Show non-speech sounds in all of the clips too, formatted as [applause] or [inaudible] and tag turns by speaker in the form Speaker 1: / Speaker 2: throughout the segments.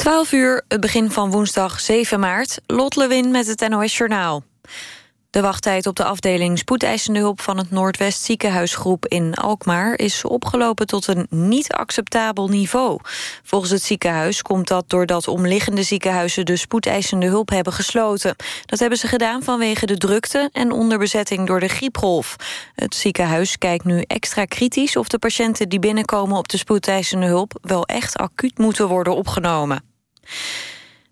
Speaker 1: 12 uur, het begin van woensdag 7 maart. Lot Lewin met het NOS Journaal. De wachttijd op de afdeling spoedeisende hulp van het Noordwest ziekenhuisgroep in Alkmaar is opgelopen tot een niet acceptabel niveau. Volgens het ziekenhuis komt dat doordat omliggende ziekenhuizen de spoedeisende hulp hebben gesloten. Dat hebben ze gedaan vanwege de drukte en onderbezetting door de griepgolf. Het ziekenhuis kijkt nu extra kritisch of de patiënten die binnenkomen op de spoedeisende hulp wel echt acuut moeten worden opgenomen.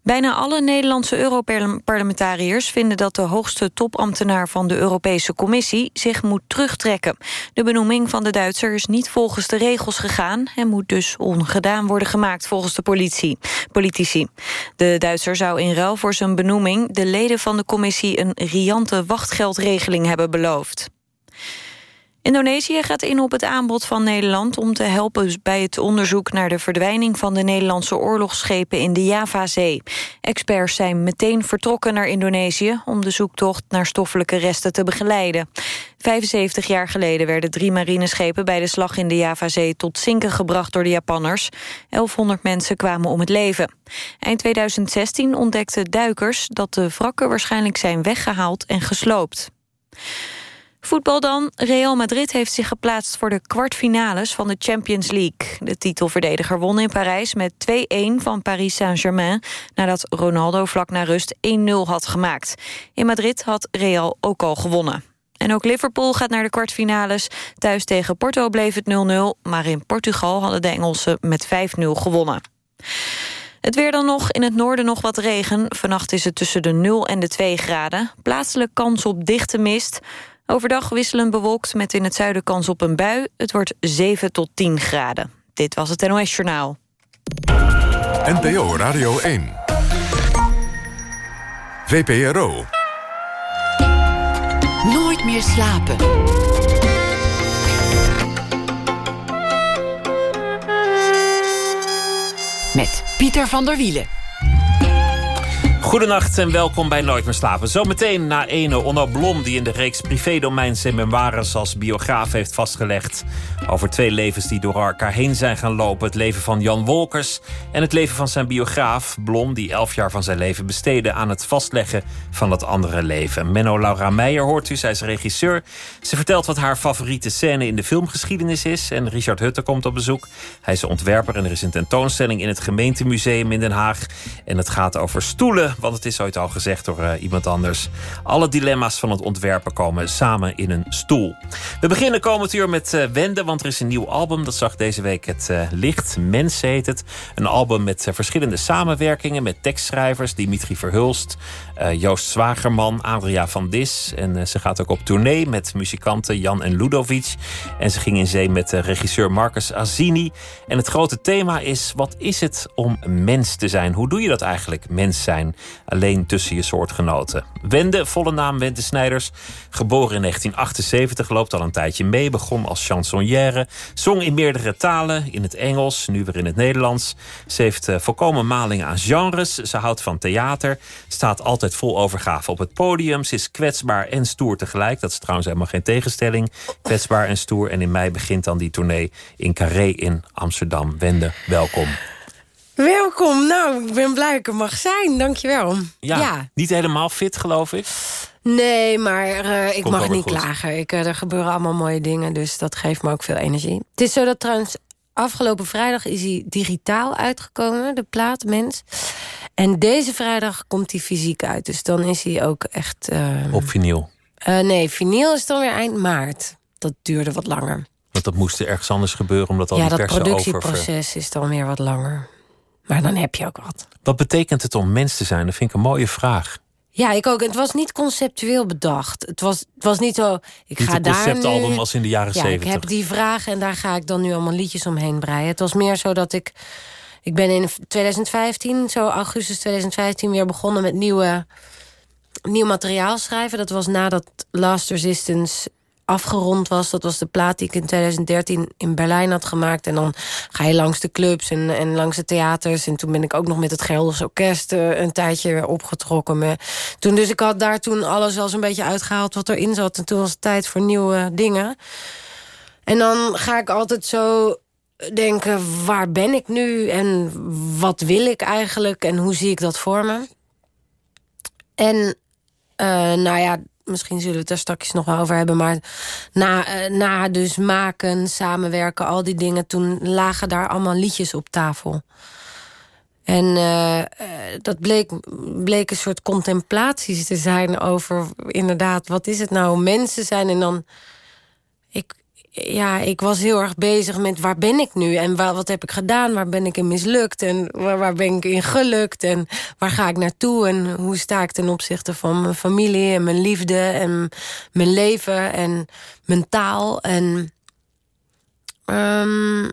Speaker 1: Bijna alle Nederlandse Europarlementariërs vinden dat de hoogste topambtenaar van de Europese Commissie zich moet terugtrekken. De benoeming van de Duitser is niet volgens de regels gegaan en moet dus ongedaan worden gemaakt volgens de politie, politici. De Duitser zou in ruil voor zijn benoeming de leden van de commissie een riante wachtgeldregeling hebben beloofd. Indonesië gaat in op het aanbod van Nederland om te helpen bij het onderzoek naar de verdwijning van de Nederlandse oorlogsschepen in de Javazee. Experts zijn meteen vertrokken naar Indonesië om de zoektocht naar stoffelijke resten te begeleiden. 75 jaar geleden werden drie marineschepen bij de slag in de Javazee tot zinken gebracht door de Japanners. 1100 mensen kwamen om het leven. Eind 2016 ontdekten duikers dat de wrakken waarschijnlijk zijn weggehaald en gesloopt. Voetbal dan. Real Madrid heeft zich geplaatst voor de kwartfinales van de Champions League. De titelverdediger won in Parijs met 2-1 van Paris Saint-Germain... nadat Ronaldo vlak na rust 1-0 had gemaakt. In Madrid had Real ook al gewonnen. En ook Liverpool gaat naar de kwartfinales. Thuis tegen Porto bleef het 0-0, maar in Portugal hadden de Engelsen met 5-0 gewonnen. Het weer dan nog, in het noorden nog wat regen. Vannacht is het tussen de 0 en de 2 graden. Plaatselijk kans op dichte mist. Overdag wisselen bewolkt met in het zuiden kans op een bui. Het wordt 7 tot 10 graden. Dit was het NOS Journaal.
Speaker 2: NPO Radio 1. VPRO.
Speaker 3: Nooit meer slapen. Met Pieter van der Wielen.
Speaker 4: Goedenacht en welkom bij Nooit meer slapen. Zometeen na ene Onno Blom die in de reeks privédomeins en memoires als biograaf heeft vastgelegd over twee levens die door elkaar heen zijn gaan lopen. Het leven van Jan Wolkers en het leven van zijn biograaf Blom die elf jaar van zijn leven besteedde aan het vastleggen van het andere leven. Menno Laura Meijer hoort u, zij is regisseur. Ze vertelt wat haar favoriete scène in de filmgeschiedenis is en Richard Hutte komt op bezoek. Hij is ontwerper en er is een tentoonstelling in het gemeentemuseum in Den Haag en het gaat over stoelen [laughs] want het is ooit al gezegd door uh, iemand anders. Alle dilemma's van het ontwerpen komen samen in een stoel. We beginnen komend uur met uh, Wende, want er is een nieuw album. Dat zag deze week het uh, licht. Mens heet het. Een album met verschillende samenwerkingen met tekstschrijvers. Dimitri Verhulst, Joost Zwagerman, Adria van Dis. En ze gaat ook op tournee met muzikanten Jan en Ludovic. En ze ging in zee met regisseur Marcus Azini. En het grote thema is, wat is het om mens te zijn? Hoe doe je dat eigenlijk, mens zijn? alleen tussen je soortgenoten. Wende, volle naam Wende Snijders, geboren in 1978, loopt al een tijdje mee, begon als chansonnière, zong in meerdere talen, in het Engels, nu weer in het Nederlands. Ze heeft volkomen maling aan genres, ze houdt van theater, staat altijd vol overgave op het podium, ze is kwetsbaar en stoer tegelijk. Dat is trouwens helemaal geen tegenstelling, kwetsbaar en stoer. En in mei begint dan die tournee in Carré in Amsterdam. Wende, welkom.
Speaker 5: Welkom. Nou, ik ben blij dat ik er mag zijn. Dankjewel.
Speaker 4: Ja, ja. niet helemaal fit, geloof ik.
Speaker 5: Nee, maar uh, ik mag niet klagen. Ik, uh, er gebeuren allemaal mooie dingen, dus dat geeft me ook veel energie. Het is zo dat trouwens afgelopen vrijdag is hij digitaal uitgekomen, de plaat Mens. En deze vrijdag komt hij fysiek uit. Dus dan is hij ook echt... Uh,
Speaker 4: Op vinyl?
Speaker 5: nee, vinyl is dan weer eind maart. Dat duurde wat langer.
Speaker 4: Want dat moest er ergens anders gebeuren, omdat al
Speaker 5: ja,
Speaker 4: die persen
Speaker 5: over... Ja, dat productieproces is dan weer wat langer. Maar dan heb je ook wat.
Speaker 4: Wat betekent het om mens te zijn? Dat vind ik een mooie vraag.
Speaker 5: Ja, ik ook. Het was niet conceptueel bedacht. Het was, het was niet zo. Ik
Speaker 4: niet
Speaker 5: ga
Speaker 4: een conceptalbum
Speaker 5: nu,
Speaker 4: als in de jaren
Speaker 5: ja,
Speaker 4: 70.
Speaker 5: Ik heb die vraag en daar ga ik dan nu allemaal liedjes omheen breien. Het was meer zo dat ik. Ik ben in 2015, zo augustus 2015, weer begonnen met nieuwe, nieuw materiaal schrijven. Dat was nadat Last Resistance afgerond was. Dat was de plaat die ik in 2013 in Berlijn had gemaakt. En dan ga je langs de clubs en, en langs de theaters. En toen ben ik ook nog met het Gelders Orkest uh, een tijdje opgetrokken. Toen, dus ik had daar toen alles al een beetje uitgehaald wat erin zat. En toen was het tijd voor nieuwe dingen. En dan ga ik altijd zo denken, waar ben ik nu en wat wil ik eigenlijk en hoe zie ik dat voor me? En eh, nou ja, misschien zullen we het er straks nog wel over hebben... maar na, eh, na dus maken, samenwerken, al die dingen... toen lagen daar allemaal liedjes op tafel. En uh, dat bleek, bleek een soort contemplaties te zijn over inderdaad... wat is het nou, mensen zijn en dan... Ja, ik was heel erg bezig met waar ben ik nu en waar, wat heb ik gedaan, waar ben ik in mislukt en waar, waar ben ik in gelukt en waar ga ik naartoe? En hoe sta ik ten opzichte van mijn familie en mijn liefde en mijn leven en mijn taal? En um,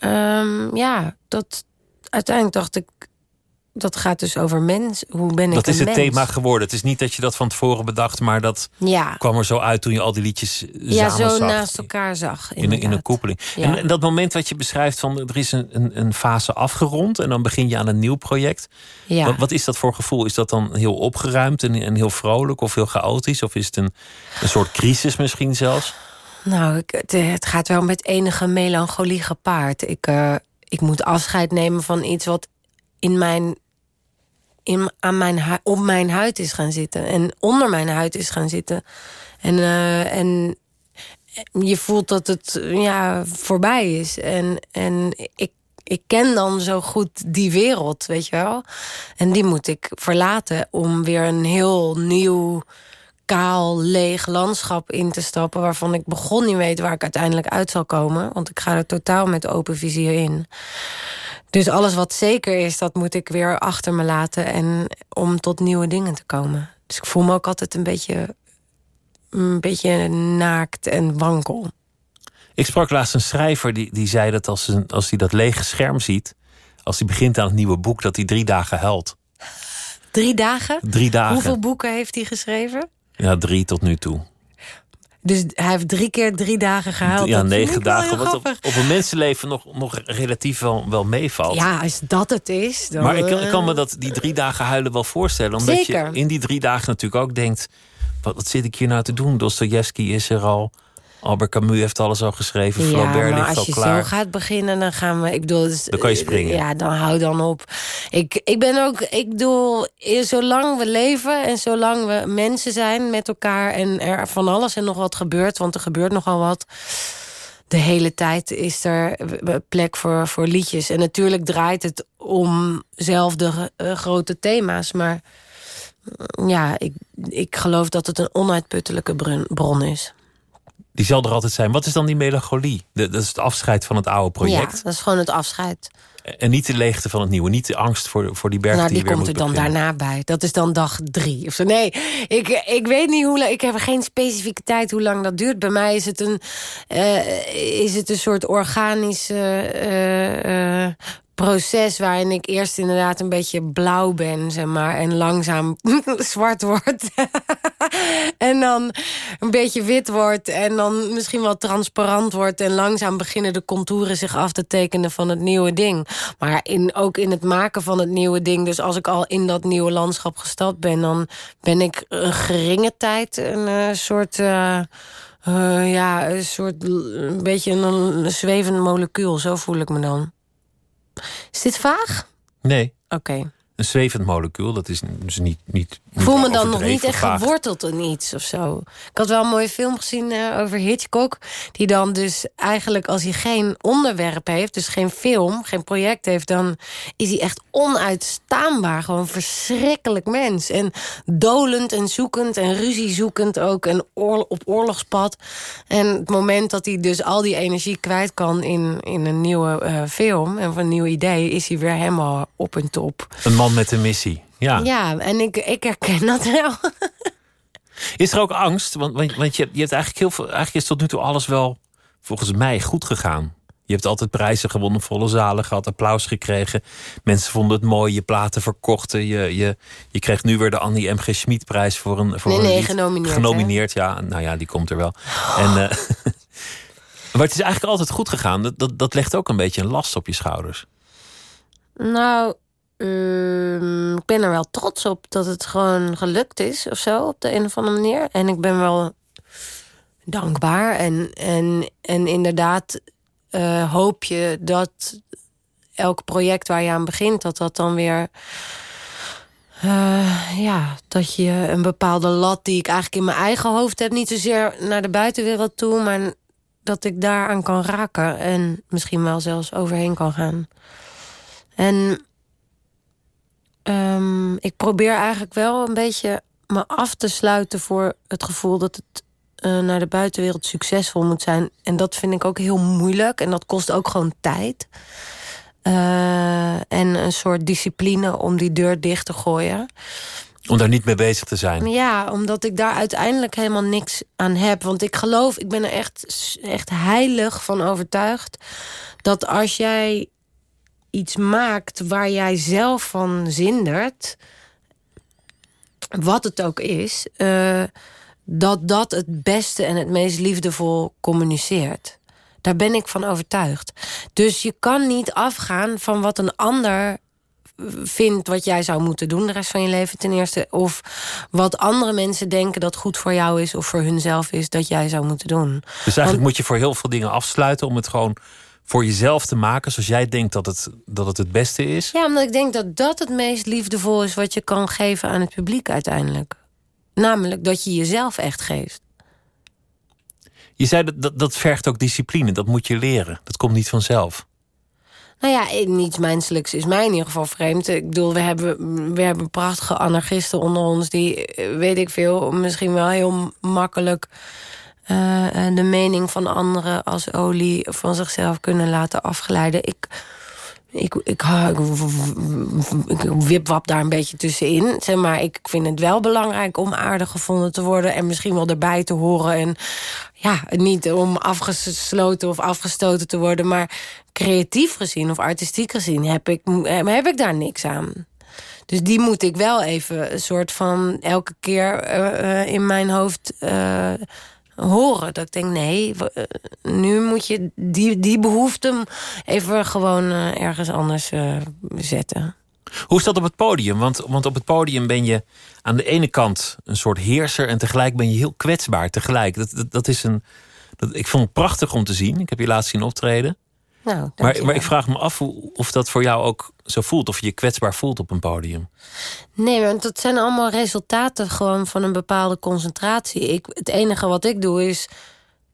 Speaker 5: um, ja, dat uiteindelijk dacht ik dat gaat dus over mens. Hoe ben ik
Speaker 4: Dat is het
Speaker 5: mens?
Speaker 4: thema geworden. Het is niet dat je dat van tevoren bedacht, maar dat
Speaker 5: ja.
Speaker 4: kwam er zo uit toen je al die liedjes
Speaker 5: ja,
Speaker 4: samen
Speaker 5: zo
Speaker 4: zag.
Speaker 5: naast elkaar zag.
Speaker 4: In, een- in een koppeling.
Speaker 5: Ja.
Speaker 4: En, en dat moment wat je beschrijft van er is een, een, een fase afgerond en dan begin je aan een nieuw project.
Speaker 5: Ja.
Speaker 4: Wat, wat is dat voor gevoel? Is dat dan heel opgeruimd en, en heel vrolijk of heel chaotisch? Of is het een, een soort crisis misschien zelfs?
Speaker 5: Nou, het, het gaat wel met enige melancholie gepaard. Ik, eh, ik moet afscheid nemen van iets wat in mijn, in, aan mijn, op mijn huid is gaan zitten. En onder mijn huid is gaan zitten. En, eh, en je voelt dat het ja, voorbij is. En, en ik, ik ken dan zo goed die wereld, weet je wel. En die moet ik verlaten om weer een heel nieuw kaal, leeg landschap in te stappen... waarvan ik begon niet weet waar ik uiteindelijk uit zal komen. Want ik ga er totaal met open vizier in. Dus alles wat zeker is, dat moet ik weer achter me laten... En om tot nieuwe dingen te komen. Dus ik voel me ook altijd een beetje, een beetje naakt en wankel.
Speaker 4: Ik sprak laatst een schrijver die, die zei dat als, een, als hij dat lege scherm ziet... als hij begint aan het nieuwe boek, dat hij drie dagen huilt.
Speaker 5: Drie dagen?
Speaker 4: Drie dagen.
Speaker 5: Hoeveel boeken heeft hij geschreven?
Speaker 4: Ja, drie tot nu toe.
Speaker 5: Dus hij heeft drie keer drie dagen gehuild.
Speaker 4: ja,
Speaker 5: Dat
Speaker 4: negen dagen. Wat op, een mensenleven nog, nog relatief wel, wel meevalt.
Speaker 5: Ja, als dat het is. Dan,
Speaker 4: Maar ik, kan- ik kan me
Speaker 5: eh,
Speaker 4: dat, die drie dagen huilen wel voorstellen. Omdat
Speaker 5: Zeker.
Speaker 4: je in die drie dagen natuurlijk ook denkt... wat, wat zit ik hier nou te doen? Dostoevsky is er al. Albert Camus heeft alles al geschreven.
Speaker 5: Ja,
Speaker 4: Flaubert ligt
Speaker 5: als
Speaker 4: al
Speaker 5: je
Speaker 4: klaar.
Speaker 5: zo gaat beginnen, dan gaan we... Ik bedoel, dus,
Speaker 4: Dan kan je springen.
Speaker 5: Ja, dan hou dan op. Ik, ik ben ook... Ik bedoel, eh, zolang we leven en zolang we mensen zijn met elkaar... en er van alles en nog wat gebeurt, want er gebeurt nogal wat... De hele tijd is er eh, plek voor, voor liedjes. En natuurlijk draait het om zelfde eh, grote thema's. Maar mm, ja, ik, ik geloof dat het een onuitputtelijke bron, bron is.
Speaker 4: Die zal er altijd zijn. Wat is dan die melancholie? De- dat is het afscheid van het oude project.
Speaker 5: Ja, dat is gewoon het afscheid.
Speaker 4: En niet de leegte van het nieuwe. Niet de angst voor, voor die berg
Speaker 5: nou,
Speaker 4: die,
Speaker 5: die
Speaker 4: je weer
Speaker 5: komt er dan daarna bij. Dat is dan dag drie of zo. Nee, ik, ik weet niet hoe lang. Ik heb geen specifieke tijd hoe lang dat duurt. Bij mij is het een, eh, is het een soort organisch eh, eh, proces waarin ik eerst inderdaad een beetje blauw ben, zeg maar, en langzaam [laughs] zwart word. [laughs] en dan een beetje wit wordt en dan misschien wel transparant wordt en langzaam beginnen de contouren zich af te tekenen van het nieuwe ding. Maar in, ook in het maken van het nieuwe ding, dus als ik al in dat nieuwe landschap gestapt ben, dan ben ik een geringe tijd een eh, soort. eh, eh, ja, een soort een beetje een, een zwevend molecuul, zo voel ik me dan. Is dit vaag?
Speaker 4: Nee,
Speaker 5: Oké.
Speaker 4: een zwevend molecuul. Dat is dus niet, niet,
Speaker 5: Ik voel me dan nog niet echt
Speaker 4: vaag.
Speaker 5: geworteld in iets of zo. Ik had wel een mooie film gezien eh, over Hitchcock. Die dan dus eigenlijk als hij geen onderwerp heeft... dus geen film, geen project heeft... dan is hij echt onuitstaanbaar. Gewoon een verschrikkelijk mens. En dolend en zoekend en ruziezoekend ook. En op oorlogspad. En het moment dat hij dus al die energie kwijt kan... in, in een nieuwe eh, film en van een nieuw idee... is hij weer helemaal op en top.
Speaker 4: Een man met een missie. Ja.
Speaker 5: Ja, en ik, ik herken dat wel.
Speaker 4: Is er ook angst? Want, want, want je, hebt- je hebt eigenlijk heel veel. Eigenlijk is tot nu toe alles wel volgens mij goed gegaan. Je hebt altijd prijzen gewonnen, volle zalen gehad, applaus gekregen. Mensen vonden het mooi, je platen verkochten. Je, je, je kreeg nu weer de Annie M.G. Schmid-prijs voor een. Voor
Speaker 5: Nee,
Speaker 4: een
Speaker 5: nee,
Speaker 4: lied.
Speaker 5: genomineerd,
Speaker 4: Genomineerd, ja. Nou ja, die komt er wel. En, eh, [laughs] maar het is eigenlijk altijd goed gegaan. Dat, dat, dat legt ook een beetje een last op je schouders.
Speaker 5: Nou, ehm, ik ben er wel trots op dat het gewoon gelukt is of zo, op de een of andere manier. En ik ben wel dankbaar. En, en, en inderdaad, eh, hoop je dat elk project waar je aan begint, dat dat dan weer. eh, ja, dat je een bepaalde lat die ik eigenlijk in mijn eigen hoofd heb, niet zozeer naar de buitenwereld toe, maar dat ik daaraan kan raken en misschien wel zelfs overheen kan gaan. En ehm, ik probeer eigenlijk wel een beetje me af te sluiten voor het gevoel dat het eh, naar de buitenwereld succesvol moet zijn. En dat vind ik ook heel moeilijk en dat kost ook gewoon tijd. Eh, en een soort discipline om die deur dicht te gooien.
Speaker 4: Om daar niet mee bezig te zijn.
Speaker 5: Ja, omdat ik daar uiteindelijk helemaal niks aan heb. Want ik geloof, ik ben er echt, echt heilig van overtuigd... dat als jij iets maakt waar jij zelf van zindert... wat het ook is... eh, dat dat het beste en het meest liefdevol communiceert. Daar ben ik van overtuigd. Dus je kan niet afgaan van wat een ander vindt wat jij zou moeten doen de rest van je leven ten eerste. Of wat andere mensen denken dat goed voor jou is of voor hunzelf is dat jij zou moeten doen.
Speaker 4: Dus eigenlijk
Speaker 5: Want-
Speaker 4: moet je voor heel veel dingen afsluiten om het gewoon voor jezelf te maken zoals jij denkt dat het dat het, het beste is.
Speaker 5: Ja, omdat ik denk dat dat het meest liefdevol is wat je kan geven aan het publiek uiteindelijk. Namelijk dat je jezelf echt geeft.
Speaker 4: Je zei dat, dat dat vergt ook discipline, dat moet je leren. Dat komt niet vanzelf.
Speaker 5: Nou ja, niets menselijks is mij in ieder geval vreemd. Ik bedoel, we hebben, we hebben prachtige anarchisten onder ons... die, eh, weet ik veel, misschien wel heel makkelijk... eh, eh, de mening van anderen als olie van zichzelf kunnen laten afgeleiden. Ik, ik, ik, ik, ik wipwap daar een beetje tussenin. Zeg maar, ik vind het wel belangrijk om aardig gevonden te worden... en misschien wel erbij te horen. En ja, niet om afgesloten of afgestoten te worden... maar creatief gezien of artistiek gezien heb ik, heb ik daar niks aan. Dus die moet ik wel even een soort van elke keer eh, eh, in mijn hoofd eh, horen. Dat ik denk, nee, eh, nu moet je die, die behoefte even gewoon eh, ergens anders eh, zetten.
Speaker 4: Hoe is dat op het podium? Want, want op het podium ben je aan de ene kant een soort heerser en tegelijk ben je heel kwetsbaar. Tegelijk. Dat, dat, dat is een. Dat, ik vond het prachtig om te zien. Ik heb je laatst zien optreden.
Speaker 5: Nou,
Speaker 4: Maar, maar ik vraag me af of dat voor jou ook zo voelt. Of je je kwetsbaar voelt op een podium.
Speaker 5: Nee, want dat zijn allemaal resultaten gewoon van een bepaalde concentratie. Ik, het enige wat ik doe is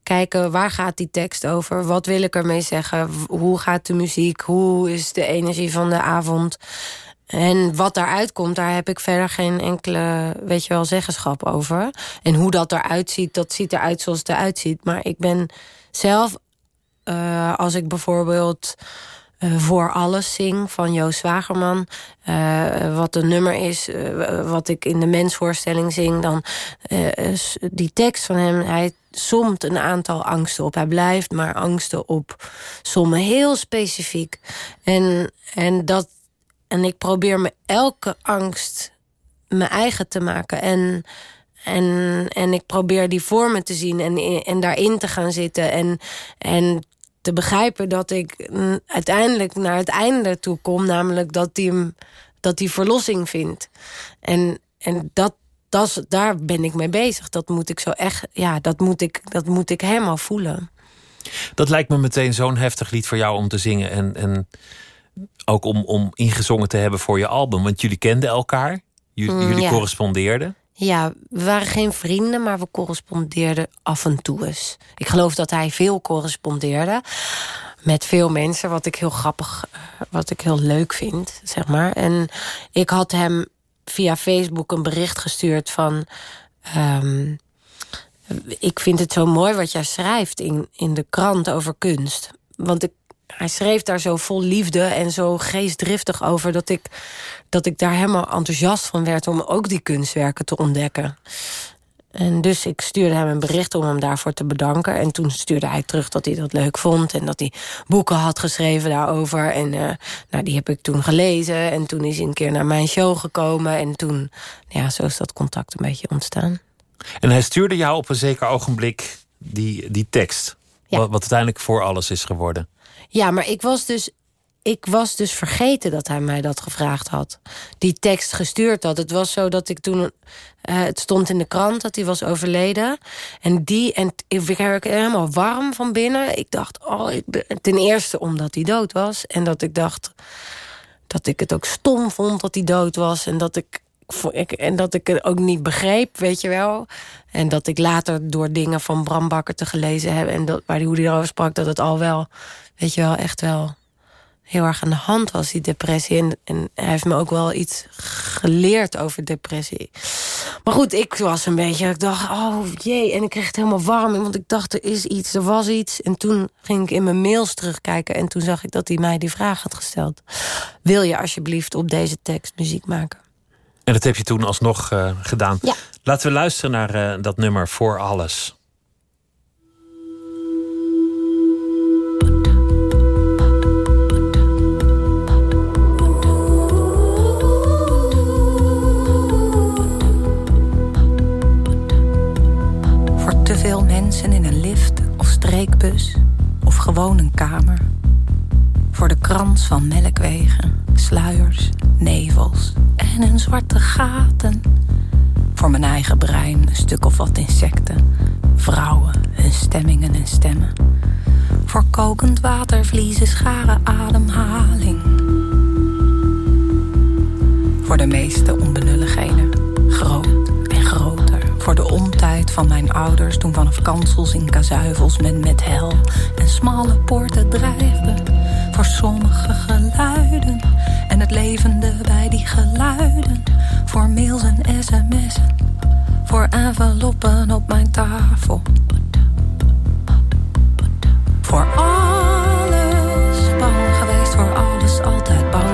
Speaker 5: kijken waar gaat die tekst over? Wat wil ik ermee zeggen? Hoe gaat de muziek? Hoe is de energie van de avond? En wat daaruit komt, daar heb ik verder geen enkele, weet je wel, zeggenschap over. En hoe dat eruit ziet, dat ziet eruit zoals het eruit ziet. Maar ik ben zelf, eh, als ik bijvoorbeeld eh, Voor Alles zing van Joost Zwagerman... eh, wat een nummer is, wat ik in de mensvoorstelling zing... dan die tekst van hem, hij somt een aantal angsten op. Hij blijft maar angsten op sommen, heel specifiek. En, en, dat, en ik probeer me elke angst mijn eigen te maken. En, en, en ik probeer die vormen te zien en, en daarin te gaan zitten. En, en te begrijpen dat ik mm, uiteindelijk naar het einde toe kom. Namelijk dat hem- dat verlossing vindt. En, en dat, dat, daar ben ik mee bezig. Dat moet ik zo echt, ja, dat moet ik, dat moet ik helemaal voelen.
Speaker 4: Dat lijkt me meteen zo'n heftig lied voor jou om te zingen. En, en ook om, om ingezongen te hebben voor je album. Want jullie kenden elkaar.
Speaker 5: Mm,
Speaker 4: jullie correspondeerden.
Speaker 5: Ja, we waren geen vrienden, maar we correspondeerden af en toe eens. Ik geloof dat hij veel correspondeerde met veel mensen, wat ik heel grappig, eh, wat ik heel leuk vind, zeg maar. En ik had hem via Facebook een bericht gestuurd van... ehm, ik vind het zo mooi wat jij schrijft in, in de krant over kunst. Want ik, hij schreef daar zo vol liefde en zo geestdriftig over... dat ik, dat ik daar helemaal enthousiast van werd om ook die kunstwerken te ontdekken. En dus ik stuurde hem een bericht om hem daarvoor te bedanken. En toen stuurde hij terug dat hij dat leuk vond... en dat hij boeken had geschreven daarover. En eh, nou, die heb ik toen gelezen. En toen is hij een keer naar mijn show gekomen. En toen, ja, zo is dat contact een beetje ontstaan.
Speaker 4: En hij stuurde jou op een zeker ogenblik die, die tekst.
Speaker 5: Ja.
Speaker 4: Wat, wat uiteindelijk voor alles is geworden.
Speaker 5: Ja, maar ik was dus ik was dus vergeten dat hij mij dat gevraagd had. Die tekst gestuurd had. Het was zo dat ik toen... Uh, het stond in de krant dat hij was overleden. En die... En ik werd helemaal warm van binnen. Ik dacht, oh, ik ten eerste omdat hij dood was. En dat ik dacht dat ik het ook stom vond dat hij dood was. En dat ik en dat ik het ook niet begreep, weet je wel. En dat ik later door dingen van Bram Bakker te gelezen heb... en dat, waar die, hoe hij erover sprak, dat het al wel, weet je wel, echt wel heel erg aan de hand was, die depressie. En, en hij heeft me ook wel iets geleerd over depressie. Maar goed, ik was een beetje, ik dacht, oh jee. En ik kreeg het helemaal warm, want ik dacht, er is iets, er was iets. En toen ging ik in mijn mails terugkijken... en toen zag ik dat hij mij die vraag had gesteld. Wil je alsjeblieft op deze tekst muziek maken?
Speaker 4: En dat heb je toen alsnog uh, gedaan.
Speaker 5: Ja.
Speaker 4: Laten we luisteren naar uh, dat nummer Voor Alles.
Speaker 6: Voor te veel mensen in een lift of streekbus of gewoon een kamer. Voor de krans van melkwegen, sluiers, nevels en een zwarte gaten. Voor mijn eigen brein een stuk of wat insecten, vrouwen, hun stemmingen en stemmen. Voor kokend water, vliezen, scharen, ademhaling. Voor de meeste onbenulligheden, groot. Voor de ontijd van mijn ouders toen vanaf kansels in kazuivels men met hel en smalle poorten dreigde. Voor sommige geluiden en het levende bij die geluiden. Voor mails en sms'en, voor enveloppen op mijn tafel. Voor alles bang geweest, voor alles altijd bang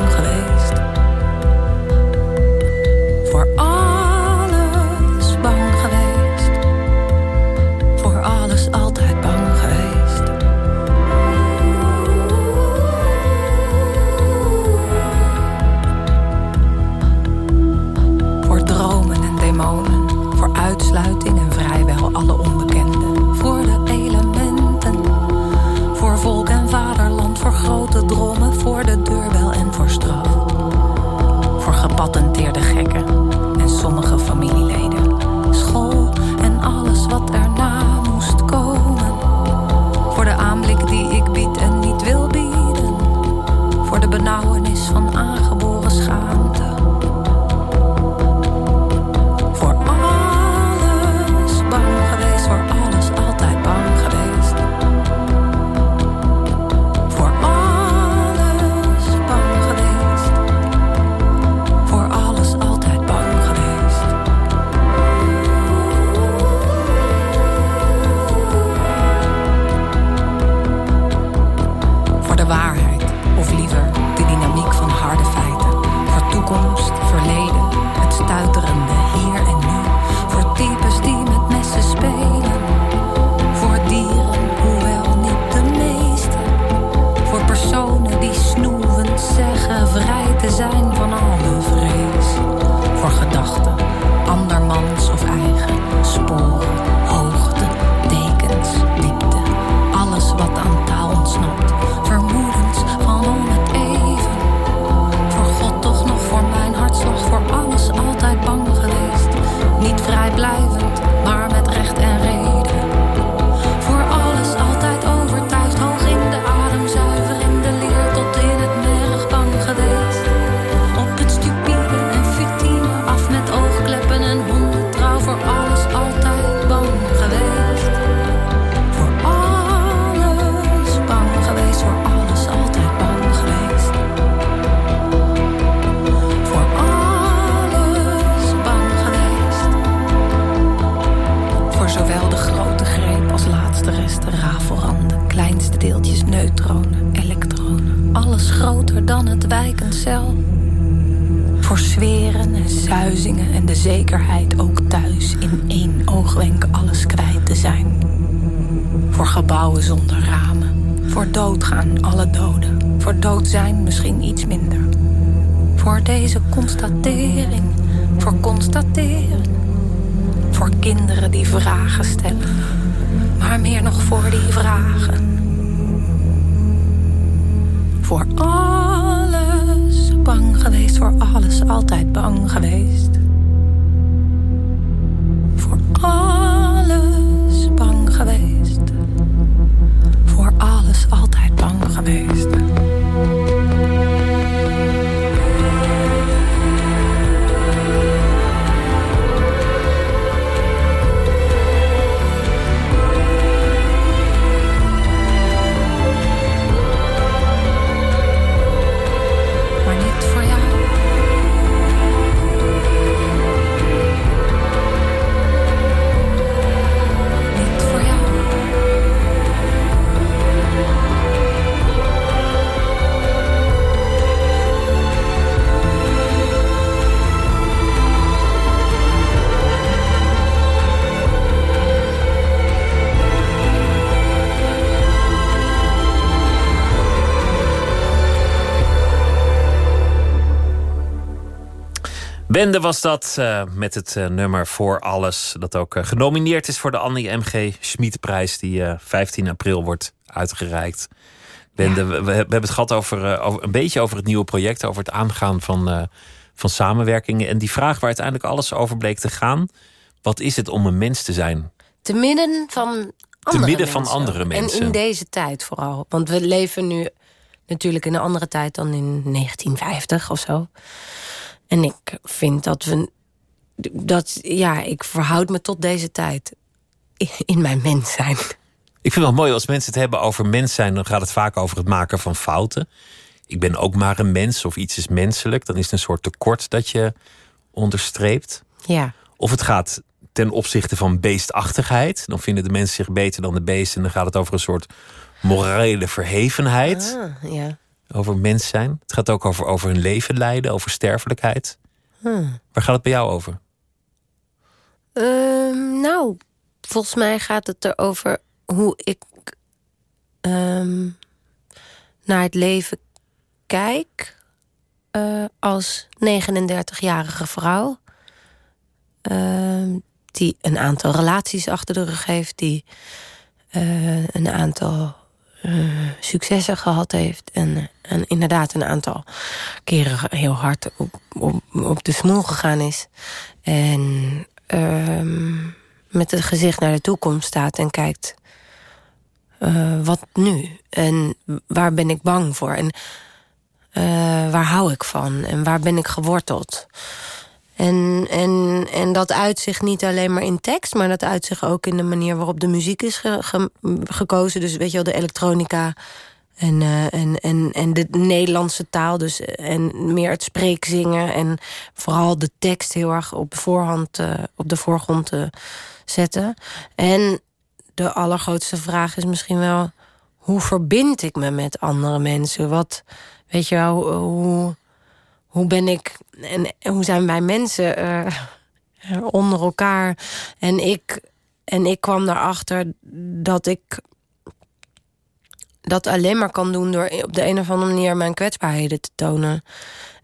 Speaker 6: zijn misschien iets minder. Voor deze constatering, voor constateren. Voor kinderen die vragen stellen, maar meer nog voor die vragen. Voor alles bang geweest, voor alles altijd bang geweest.
Speaker 4: Bende was dat eh, met het eh, nummer Voor Alles. Dat ook eh, genomineerd is voor de Annie M.G. Schmidprijs. Die 15 april wordt uitgereikt. Bende, we, we hebben het gehad over, over, een beetje over het nieuwe project. Over het aangaan van, van samenwerkingen. En die vraag waar uiteindelijk alles over bleek te gaan. Wat is het om een mens te zijn?
Speaker 5: Te midden van andere
Speaker 4: midden van
Speaker 5: mensen.
Speaker 4: andere mensen.
Speaker 5: En in deze tijd vooral. Want we leven nu natuurlijk in een andere tijd dan in 1950 of zo. En ik vind dat we. Dat, ja, ik verhoud me tot deze tijd. In mijn mens zijn.
Speaker 4: Ik vind het wel mooi als mensen het hebben over mens zijn. Dan gaat het vaak over het maken van fouten. Ik ben ook maar een mens of iets is menselijk. Dan is het een soort tekort dat je onderstreept.
Speaker 5: Ja.
Speaker 4: Of het gaat ten opzichte van beestachtigheid. Dan vinden de mensen zich beter dan de beesten. En dan gaat het over een soort morele verhevenheid.
Speaker 5: Ah, ja.
Speaker 4: Over mens zijn. Het gaat ook over, over hun leven leiden, over sterfelijkheid.
Speaker 5: Hmm.
Speaker 4: Waar gaat het bij jou over?
Speaker 5: Ehm, nou, volgens mij gaat het erover hoe ik ehm, naar het leven kijk eh, als 39-jarige vrouw. Ehm, die een aantal relaties achter de rug heeft, die eh, een aantal eh, successen gehad heeft. En, en inderdaad een aantal keren heel hard op, op, de smoel gegaan is. En ehm, met het gezicht naar de toekomst staat en kijkt... eh, wat nu? En waar ben ik bang voor? En eh, waar hou ik van? En waar ben ik geworteld? En, en, en dat uitzicht niet alleen maar in tekst... maar dat uitzicht ook in de manier waarop de muziek is ge- ge- gekozen. Dus weet je wel, de elektronica en, eh, en, en, en de Nederlandse taal. Dus, eh, en meer het spreekzingen en vooral de tekst heel erg op de, voorhand, eh, op de voorgrond te zetten. En de allergrootste vraag is misschien wel... hoe verbind ik me met andere mensen? Wat, weet je wel, hoe, hoe ben ik... en hoe zijn wij mensen [laughs] onder elkaar? En ik, en ik kwam daarachter dat ik dat alleen maar kan doen door op de een of andere manier mijn kwetsbaarheden te tonen.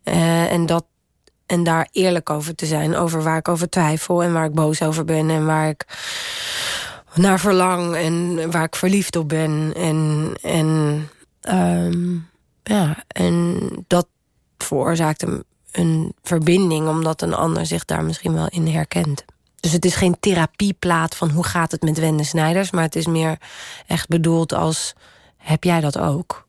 Speaker 5: Eh, en, dat, en daar eerlijk over te zijn. Over waar ik over twijfel en waar ik boos over ben. En waar ik naar verlang en waar ik verliefd op ben. En, en, ehm, ja, en dat veroorzaakt een, een verbinding... omdat een ander zich daar misschien wel in herkent. Dus het is geen therapieplaat van hoe gaat het met Wende Snijders... maar het is meer echt bedoeld als heb jij dat ook?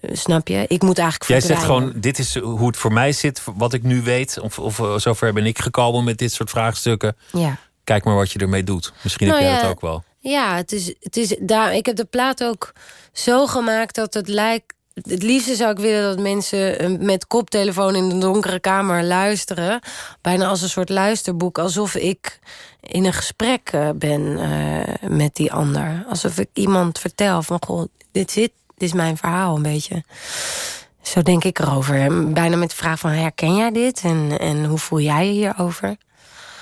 Speaker 5: Uh, snap je? Ik moet eigenlijk
Speaker 4: Jij zegt gewoon, dit is hoe het voor mij zit, wat ik nu weet. Of, of uh, zover ben ik gekomen met dit soort vraagstukken.
Speaker 5: Ja.
Speaker 4: Kijk maar wat je ermee doet. Misschien
Speaker 5: Nou
Speaker 4: heb jij
Speaker 5: ja,
Speaker 4: dat ook wel.
Speaker 5: Ja, het is, het is daar, ik heb de plaat ook zo gemaakt dat het lijkt... Het liefste zou ik willen dat mensen eh, met koptelefoon in een donkere kamer luisteren. Bijna als een soort luisterboek. Alsof ik in een gesprek ben uh, met die ander. Alsof ik iemand vertel van, goh, dit, zit, dit is mijn verhaal een beetje. Zo denk ik erover. Bijna met de vraag van, herken jij dit? En, en hoe voel jij je hierover?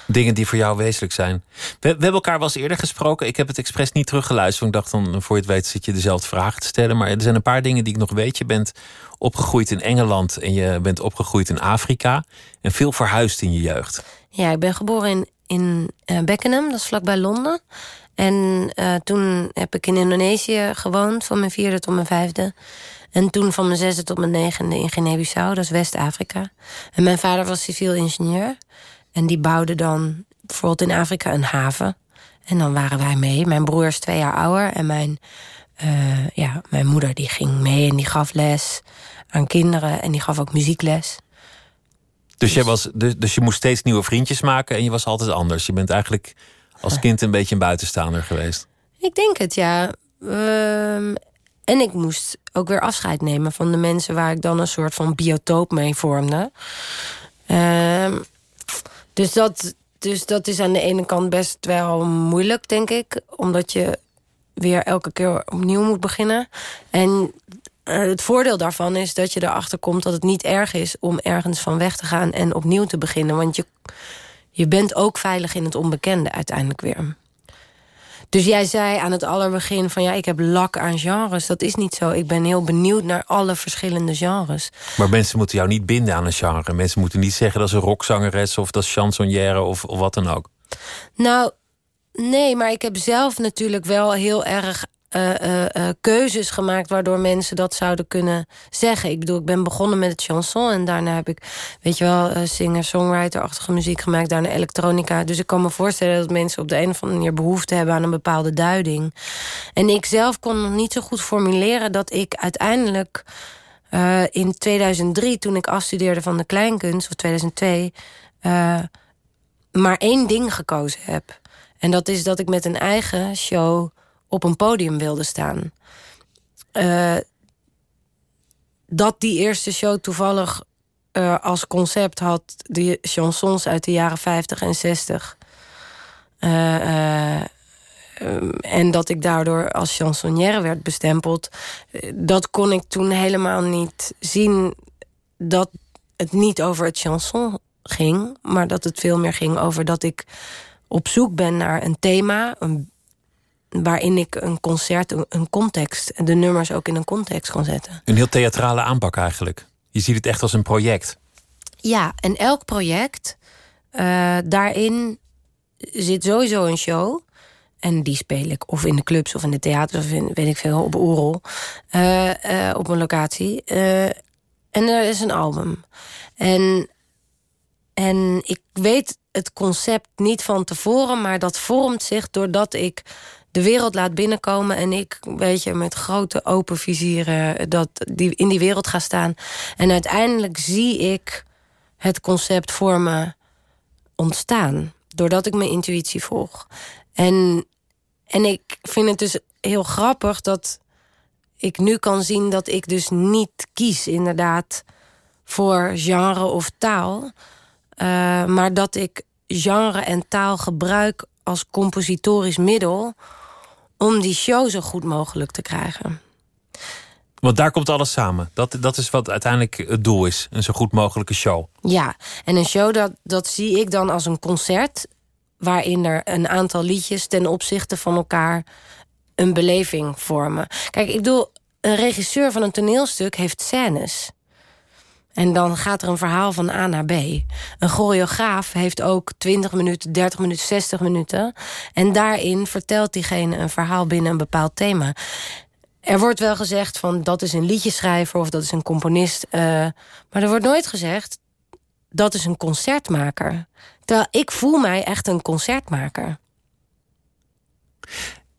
Speaker 4: Dingen die voor jou wezenlijk zijn. We, we, hebben elkaar wel eens eerder gesproken. Ik heb het expres niet teruggeluisterd. Want ik dacht dan, voor je het weet, zit je dezelfde vragen te stellen. Maar er zijn een paar dingen die ik nog weet. Je bent opgegroeid in Engeland en je bent opgegroeid in Afrika. En veel verhuisd in je jeugd.
Speaker 5: Ja, ik ben geboren in, in uh, Beckenham, dat is vlakbij Londen. En uh, toen heb ik in Indonesië gewoond, van mijn vierde tot mijn vijfde. En toen van mijn zesde tot mijn negende in Guinea-Bissau, dat is West-Afrika. En mijn vader was civiel ingenieur. En die bouwde dan bijvoorbeeld in Afrika een haven. En dan waren wij mee. Mijn broer is twee jaar ouder. En mijn, uh, ja, mijn moeder die ging mee en die gaf les aan kinderen. En die gaf ook muziekles.
Speaker 4: Dus, jij was, dus, dus je moest steeds nieuwe vriendjes maken en je was altijd anders. Je bent eigenlijk als kind een beetje een buitenstaander geweest.
Speaker 5: Ik denk het, ja. Ehm, en ik moest ook weer afscheid nemen van de mensen waar ik dan een soort van biotoop mee vormde. Ehm, dus, dat, dus dat is aan de ene kant best wel moeilijk, denk ik. Omdat je weer elke keer opnieuw moet beginnen. En eh, het voordeel daarvan is dat je erachter komt dat het niet erg is om ergens van weg te gaan en opnieuw te beginnen. Want je, je bent ook veilig in het onbekende uiteindelijk weer. Dus jij zei aan het allerbegin van ja, ik heb lak aan genres. Dat is niet zo. Ik ben heel benieuwd naar alle verschillende genres.
Speaker 4: Maar mensen moeten jou niet binden aan een genre. Mensen moeten niet zeggen dat een rockzangeres of dat is chansonnière of, of wat dan ook.
Speaker 5: Nou, nee, maar ik heb zelf natuurlijk wel heel erg uh, uh, keuzes gemaakt waardoor mensen dat zouden kunnen zeggen. Ik bedoel, ik ben begonnen met het chanson en daarna heb ik, weet je wel, singer-songwriter-achtige muziek gemaakt, daarna elektronica. Dus ik kan me voorstellen dat mensen op de een of andere manier behoefte hebben aan een bepaalde duiding. En ik zelf kon nog niet zo goed formuleren dat ik uiteindelijk in 2003, toen ik afstudeerde van de kleinkunst, of 2002, maar één ding gekozen heb. En dat is dat ik met een eigen show op een podium wilde staan. Uh, dat die eerste show toevallig uh, als concept had... de chansons uit de jaren 50 en 60. Uh, en dat ik daardoor als chansonnière werd bestempeld... dat kon ik toen helemaal niet zien... dat het niet over het chanson ging... maar dat het veel meer ging over dat ik op zoek ben naar een thema... een waarin ik een concert, een context... de nummers ook in een context kon zetten.
Speaker 4: Een heel theatrale aanpak eigenlijk. Je ziet het echt als een project.
Speaker 5: Ja, en elk project, uh, daarin zit sowieso een show... En die speel ik of in de clubs of in de theaters of in, weet ik veel, op Oerol. Uh, uh, op een locatie. en er is een album. En, en ik weet het concept niet van tevoren, maar dat vormt zich doordat ik de wereld laat binnenkomen... en ik, weet je, met grote open vizieren dat, die, in die wereld ga staan. En uiteindelijk zie ik het concept voor me ontstaan. Doordat ik mijn intuïtie volg. En, en ik vind het dus heel grappig dat ik nu kan zien... dat ik dus niet kies inderdaad voor genre of taal... Uh, maar dat ik genre en taal gebruik als compositorisch middel om die show zo goed mogelijk te krijgen.
Speaker 4: Want daar komt alles samen. Dat, dat is wat uiteindelijk het doel is. Een zo goed mogelijke show.
Speaker 5: Ja, en een show dat, dat zie ik dan als een concert... waarin er een aantal liedjes ten opzichte van elkaar... een beleving vormen. Kijk, ik bedoel, een regisseur van een toneelstuk heeft scènes. En dan gaat er een verhaal van A naar B. Een choreograaf heeft ook 20 minuten, 30 minuten, 60 minuten. En daarin vertelt diegene een verhaal binnen een bepaald thema. Er wordt wel gezegd van dat is een liedjeschrijver of dat is een componist. Uh, maar er wordt nooit gezegd dat is een concertmaker. Terwijl ik voel mij echt een concertmaker.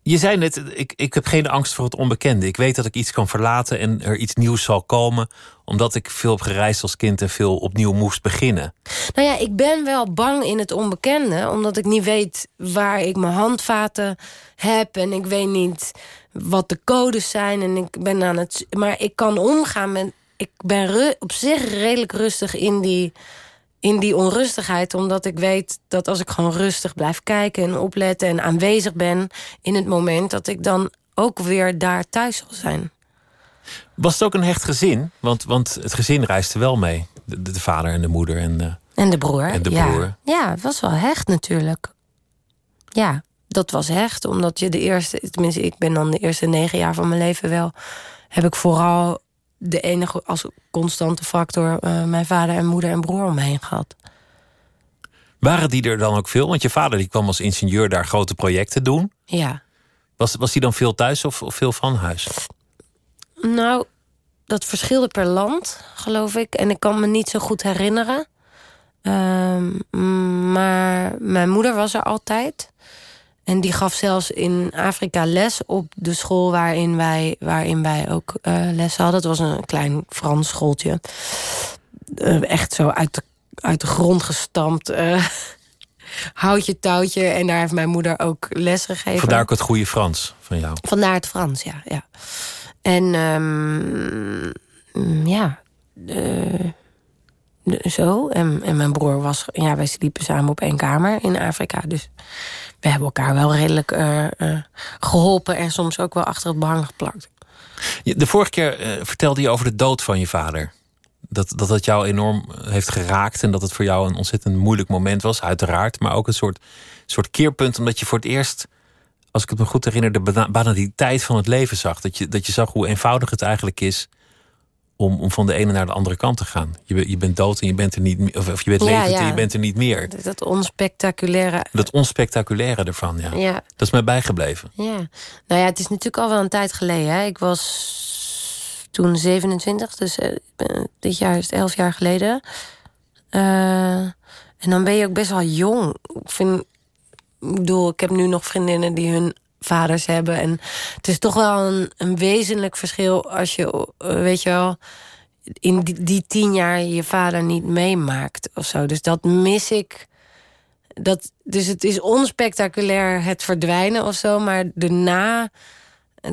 Speaker 4: Je zei net, ik, ik heb geen angst voor het onbekende. Ik weet dat ik iets kan verlaten en er iets nieuws zal komen. Omdat ik veel heb gereisd als kind en veel opnieuw moest beginnen.
Speaker 5: Nou ja, ik ben wel bang in het onbekende. Omdat ik niet weet waar ik mijn handvaten heb. En ik weet niet wat de codes zijn. En ik ben aan het. Maar ik kan omgaan met. Ik ben op zich redelijk rustig in die in die onrustigheid. Omdat ik weet dat als ik gewoon rustig blijf kijken en opletten... en aanwezig ben in het moment... dat ik dan ook weer daar thuis zal zijn.
Speaker 4: Was het ook een hecht gezin? Want, want het gezin reisde wel mee. De, de vader en de moeder en de,
Speaker 5: en de broer.
Speaker 4: En de
Speaker 5: ja.
Speaker 4: broer.
Speaker 5: Ja, het was wel hecht natuurlijk. Ja, dat was hecht. Omdat je de eerste... Tenminste, ik ben dan de eerste negen jaar van mijn leven wel... heb ik vooral de enige als constante factor uh, mijn vader en moeder en broer omheen gehad.
Speaker 4: Waren die er dan ook veel? Want je vader die kwam als ingenieur daar grote projecten doen.
Speaker 5: Ja.
Speaker 4: Was, was hij dan veel thuis of, of veel van huis?
Speaker 5: Nou, dat verschilde per land, geloof ik. En ik kan me niet zo goed herinneren. Ehm, maar mijn moeder was er altijd. En die gaf zelfs in Afrika les op de school waarin wij, waarin wij ook uh, les hadden. Het was een klein Frans schooltje. Uh, echt zo uit de, uit de grond gestampt. Uh, [laughs] houtje touwtje. En daar heeft mijn moeder ook les gegeven.
Speaker 4: Vandaar ook het goede Frans van jou.
Speaker 5: Vandaar het Frans, ja. ja. En um, ja, zo. En, en mijn broer was... Ja, wij sliepen samen op één kamer in Afrika. Dus we hebben elkaar wel redelijk uh, uh, geholpen... en soms ook wel achter het behang geplakt.
Speaker 4: De vorige keer vertelde je over de dood van je vader. Dat, dat het jou enorm heeft geraakt... en dat het voor jou een ontzettend moeilijk moment was, uiteraard. Maar ook een soort, soort keerpunt, omdat je voor het eerst... als ik het me goed herinner, de banaliteit van het leven zag. Dat je, dat je zag hoe eenvoudig het eigenlijk is om, om van de ene naar de andere kant te gaan. Je, je bent dood en je bent er niet meer. Of, of je bent ja, levend ja. en je bent er niet meer.
Speaker 5: Dat, dat onspectaculaire.
Speaker 4: Dat onspectaculaire ervan, ja. ja. Dat is mij bijgebleven.
Speaker 5: Ja. Nou ja, het is natuurlijk al wel een tijd geleden. Hè. Ik was toen 27, dus uh, dit jaar is het 11 jaar geleden. Uh, en dan ben je ook best wel jong. Ik vind, ik bedoel, ik heb nu nog vriendinnen die hun vaders hebben. En het is toch wel een, een wezenlijk verschil als je, weet je wel, in die, die, tien jaar je vader niet meemaakt of zo. Dus dat mis ik. Dat, dus het is onspectaculair het verdwijnen of zo, maar de, na,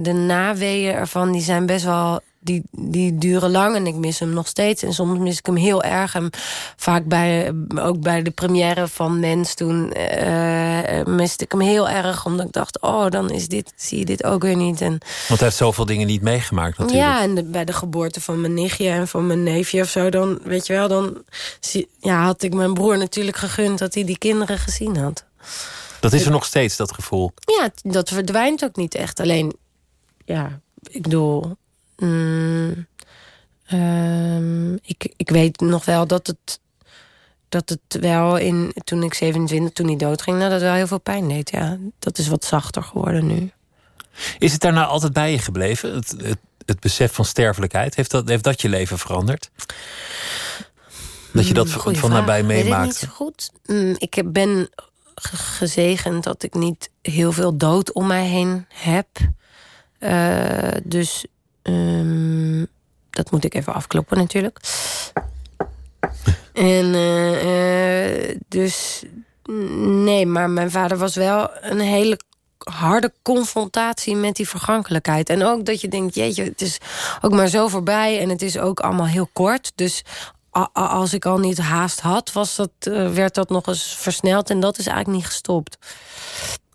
Speaker 5: de naweeën ervan die zijn best wel die, die duren lang en ik mis hem nog steeds. En soms mis ik hem heel erg. En vaak bij, ook bij de première van Mens toen uh, miste ik hem heel erg. Omdat ik dacht, oh, dan is dit, zie je dit ook weer niet. En,
Speaker 4: Want hij heeft zoveel dingen niet meegemaakt natuurlijk.
Speaker 5: Ja, en bij de geboorte van mijn nichtje en van mijn neefje of zo... dan, weet je wel, dan ja, had ik mijn broer natuurlijk gegund... dat hij die kinderen gezien had.
Speaker 4: Dat is er nog steeds, dat gevoel?
Speaker 5: Ja, dat verdwijnt ook niet echt. Alleen, ja, ik bedoel, Mm, um, ik, ik weet nog wel dat het, dat het wel in, toen ik 27, toen hij doodging, nou, dat het wel heel veel pijn deed. Ja, dat is wat zachter geworden nu.
Speaker 4: Is het daarna altijd bij je gebleven? Het, het, het besef van sterfelijkheid? Heeft dat, heeft dat je leven veranderd? Dat je dat mm, Goeie van vraag. nabij meemaakt?
Speaker 5: Weet ik niet zo goed. Mm, ik ben gezegend dat ik niet heel veel dood om mij heen heb. Uh, dus Um, dat moet ik even afkloppen natuurlijk. en uh, uh, dus nee, maar mijn vader was wel een hele harde confrontatie met die vergankelijkheid. En ook dat je denkt, jeetje, het is ook maar zo voorbij... en het is ook allemaal heel kort. Dus als ik al niet haast had, was dat, uh, werd dat nog eens versneld... en dat is eigenlijk niet gestopt.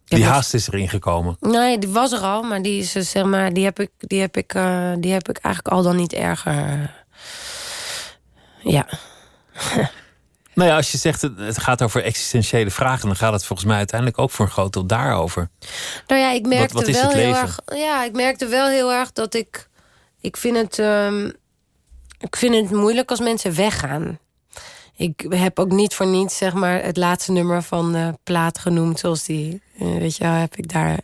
Speaker 4: Die haast is erin gekomen?
Speaker 5: Nee, die was er al, maar die, is, zeg maar, die, heb, ik, die, heb, ik, uh, die heb ik eigenlijk al dan niet erger. Ja. [laughs]
Speaker 4: Nou ja, als je zegt het gaat over existentiële vragen, dan gaat het volgens mij uiteindelijk ook voor een groot deel daarover.
Speaker 5: Nou ja, ik merkte wat, wat wel heel erg. Ja, ik merkte wel heel erg dat ik. Ik vind het. Um, ik vind het moeilijk als mensen weggaan ik heb ook niet voor niets zeg maar, het laatste nummer van de plaat genoemd. Zoals die, weet je wel, heb ik daar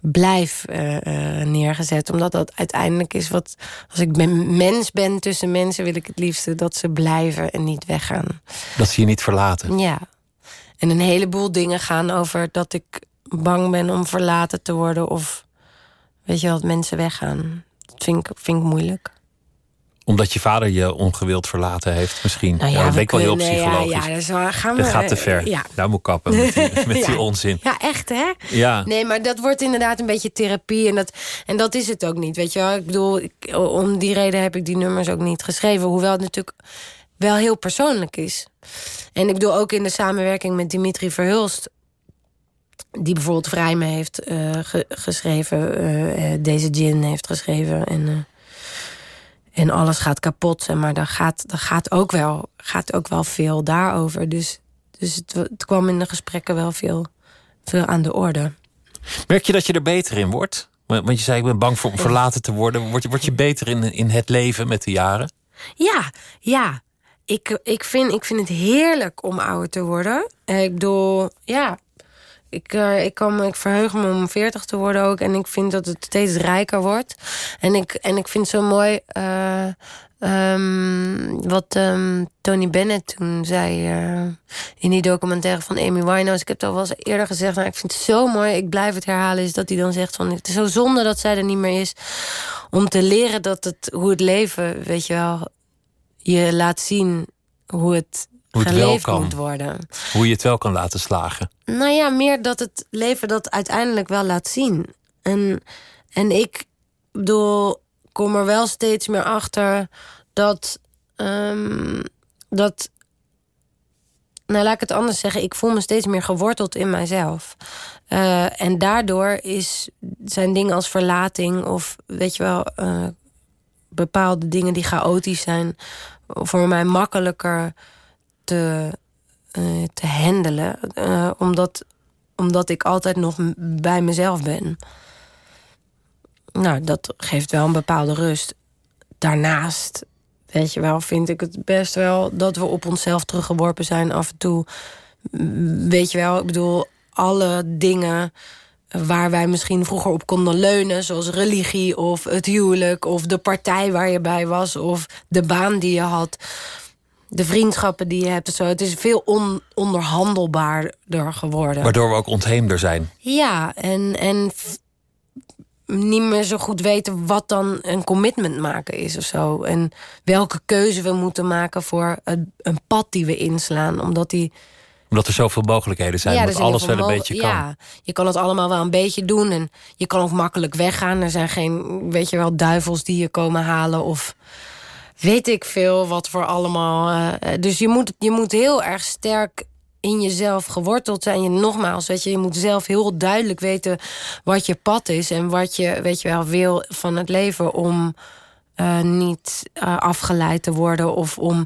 Speaker 5: blijf uh, uh, neergezet. Omdat dat uiteindelijk is wat... Als ik ben, mens ben tussen mensen, wil ik het liefste dat ze blijven en niet weggaan.
Speaker 4: Dat ze je niet verlaten.
Speaker 5: Ja. En een heleboel dingen gaan over dat ik bang ben om verlaten te worden. Of weet je wel, dat mensen weggaan. Dat vind ik, vind ik moeilijk
Speaker 4: omdat je vader je ongewild verlaten heeft, misschien. Nou ja, dat ik wel heel psychologisch. Ja, ja,
Speaker 5: dus gaan we,
Speaker 4: dat gaat te ver. Ja. Nou moet kappen met die, [laughs] met die onzin.
Speaker 5: Ja, echt hè?
Speaker 4: Ja.
Speaker 5: Nee, maar dat wordt inderdaad een beetje therapie. En dat, en dat is het ook niet, weet je wel. Ik bedoel, ik, om die reden heb ik die nummers ook niet geschreven. Hoewel het natuurlijk wel heel persoonlijk is. En ik bedoel ook in de samenwerking met Dimitri Verhulst... die bijvoorbeeld Vrijme heeft uh, ge geschreven... Uh, deze Gin heeft geschreven... en en alles gaat kapot. Maar dan gaat, dan gaat, ook, wel, gaat ook wel veel daarover. Dus, dus het, het kwam in de gesprekken wel veel, veel aan de orde.
Speaker 4: Merk je dat je er beter in wordt? Want je zei, ik ben bang voor om verlaten te worden. Word je, word je beter in, in het leven met de jaren?
Speaker 5: Ja, ja. Ik, ik, vind, ik vind het heerlijk om ouder te worden. Ik bedoel, ja. Ik, uh, ik, kan, ik verheug me om 40 te worden ook. En ik vind dat het steeds rijker wordt. En ik, en ik vind zo mooi... Uh, um, wat um, Tony Bennett toen zei uh, in die documentaire van Amy Winehouse. Ik heb het al wel eens eerder gezegd, maar ik vind het zo mooi. Ik blijf het herhalen, is dat hij dan zegt van... het is zo zonde dat zij er niet meer is. Om te leren dat het, hoe het leven, weet je wel... je laat zien hoe het hoe het geleefd wel kan. moet worden.
Speaker 4: Hoe je het wel kan laten slagen.
Speaker 5: Nou ja, meer dat het leven dat uiteindelijk wel laat zien. En, en ik bedoel, kom er wel steeds meer achter dat. Um, dat nou, laat ik het anders zeggen. Ik voel me steeds meer geworteld in mijzelf. Uh, en daardoor is, zijn dingen als verlating of weet je wel, uh, bepaalde dingen die chaotisch zijn, voor mij makkelijker te, uh, te handelen. omdat, omdat ik altijd nog bij mezelf ben. Nou, dat geeft wel een bepaalde rust. Daarnaast, weet je wel, vind ik het best wel dat we op onszelf teruggeworpen zijn af en toe. Weet je wel, ik bedoel, alle dingen waar wij misschien vroeger op konden leunen... zoals religie of het huwelijk of de partij waar je bij was... of de baan die je had, de vriendschappen die je hebt. Zo. Het is veel on onderhandelbaarder geworden.
Speaker 4: Waardoor we ook ontheemder zijn.
Speaker 5: Ja, en, en niet meer zo goed weten wat dan een commitment maken is of zo. En welke keuze we moeten maken voor een, een pad die we inslaan. Omdat die
Speaker 4: omdat er zoveel mogelijkheden zijn, ja, dat alles wel een beetje kan. Ja,
Speaker 5: je kan het allemaal wel een beetje doen. En je kan ook makkelijk weggaan. Er zijn geen, weet je wel, duivels die je komen halen. Of weet ik veel wat voor allemaal. Uh, dus je moet, je moet heel erg sterk in jezelf geworteld zijn. Je, nogmaals, weet je, je moet zelf heel duidelijk weten wat je pad is en wat je, weet je wel, wil van het leven om uh, niet afgeleid te worden of om,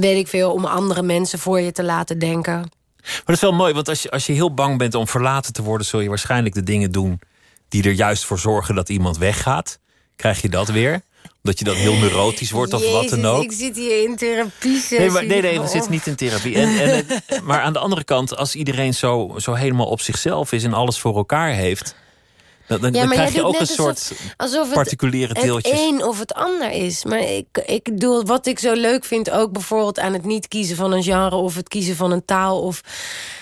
Speaker 5: weet ik veel, om andere mensen voor je te laten denken.
Speaker 4: Maar dat is wel mooi, want als je, als je heel bang bent om verlaten te worden, zul je waarschijnlijk de dingen doen die er juist voor zorgen dat iemand weggaat. Krijg je dat weer? Dat je dan heel neurotisch wordt of wat dan ook.
Speaker 5: ik zit hier in therapie.
Speaker 4: Nee, maar, nee, nee, we zitten niet in therapie. En, en, [laughs] maar aan de andere kant, als iedereen zo, zo helemaal op zichzelf is... en alles voor elkaar heeft... Dan, dan, krijg je ook een soort alsof het, particuliere deeltjes.
Speaker 5: het een of het ander is. Maar ik, ik bedoel, wat ik zo leuk vind... ook bijvoorbeeld aan het niet kiezen van een genre... of het kiezen van een taal... of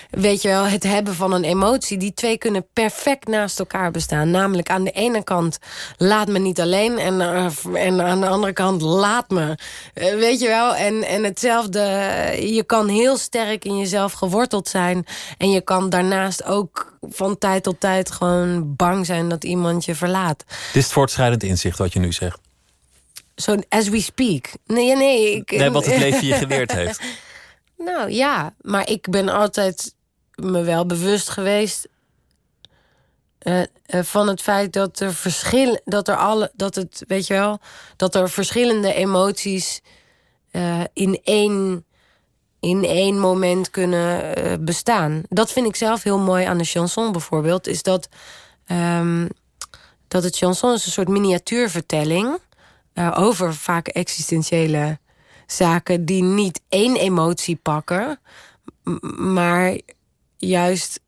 Speaker 5: weet je wel, het hebben van een emotie. Die twee kunnen perfect naast elkaar bestaan. Namelijk aan de ene kant, laat me niet alleen. En, uh, en aan de andere kant, laat me. Uh, weet je wel, en, en hetzelfde. Je kan heel sterk in jezelf geworteld zijn. En je kan daarnaast ook van tijd tot tijd gewoon bang zijn dat iemand je verlaat.
Speaker 4: Dit is het voortschrijdend inzicht wat je nu zegt.
Speaker 5: Zo, so, as we speak. Nee, nee. Ik,
Speaker 4: nee, wat het [laughs] leven je geleerd heeft.
Speaker 5: Nou ja, maar ik ben altijd me wel bewust geweest uh, uh, van het feit dat er verschillen, dat er alle, dat het, weet je wel, dat er verschillende emoties uh, in één, in één moment kunnen bestaan. Dat vind ik zelf heel mooi aan de chanson bijvoorbeeld, is dat, um, dat het chanson is een soort miniatuurvertelling over vaak existentiële zaken die niet één emotie pakken, maar juist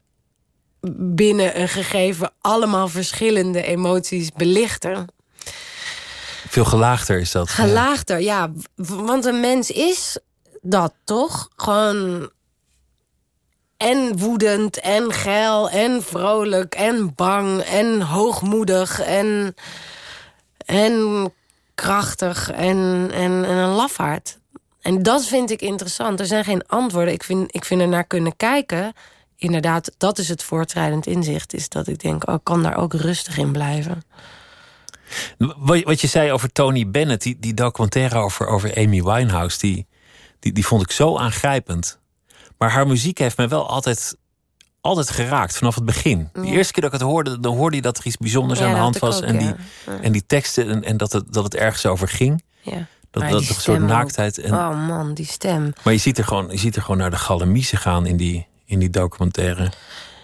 Speaker 5: binnen een gegeven allemaal verschillende emoties belichten.
Speaker 4: Veel gelaagder is dat.
Speaker 5: Gelaagder, ja. Want een mens is dat toch? Gewoon en woedend en geil en vrolijk en bang en hoogmoedig en, en krachtig en, en, en een lafaard. En dat vind ik interessant. Er zijn geen antwoorden. Ik vind, ik vind er naar kunnen kijken inderdaad, dat is het voortschrijdend inzicht. Is dat ik denk, oh, ik kan daar ook rustig in blijven.
Speaker 4: Wat je zei over Tony Bennett, die, die documentaire over, over Amy Winehouse, die, die, die vond ik zo aangrijpend. Maar haar muziek heeft mij wel altijd, altijd geraakt vanaf het begin. De eerste keer dat ik het hoorde, dan hoorde je dat er iets bijzonders aan de hand was. en, die, en die teksten en, en dat, het, dat het ergens over ging.
Speaker 5: Ja.
Speaker 4: Dat, dat een soort naaktheid. En,
Speaker 5: oh man, die stem.
Speaker 4: Maar je ziet er gewoon, je ziet er gewoon naar de galamiezen gaan in die, in die documentaire?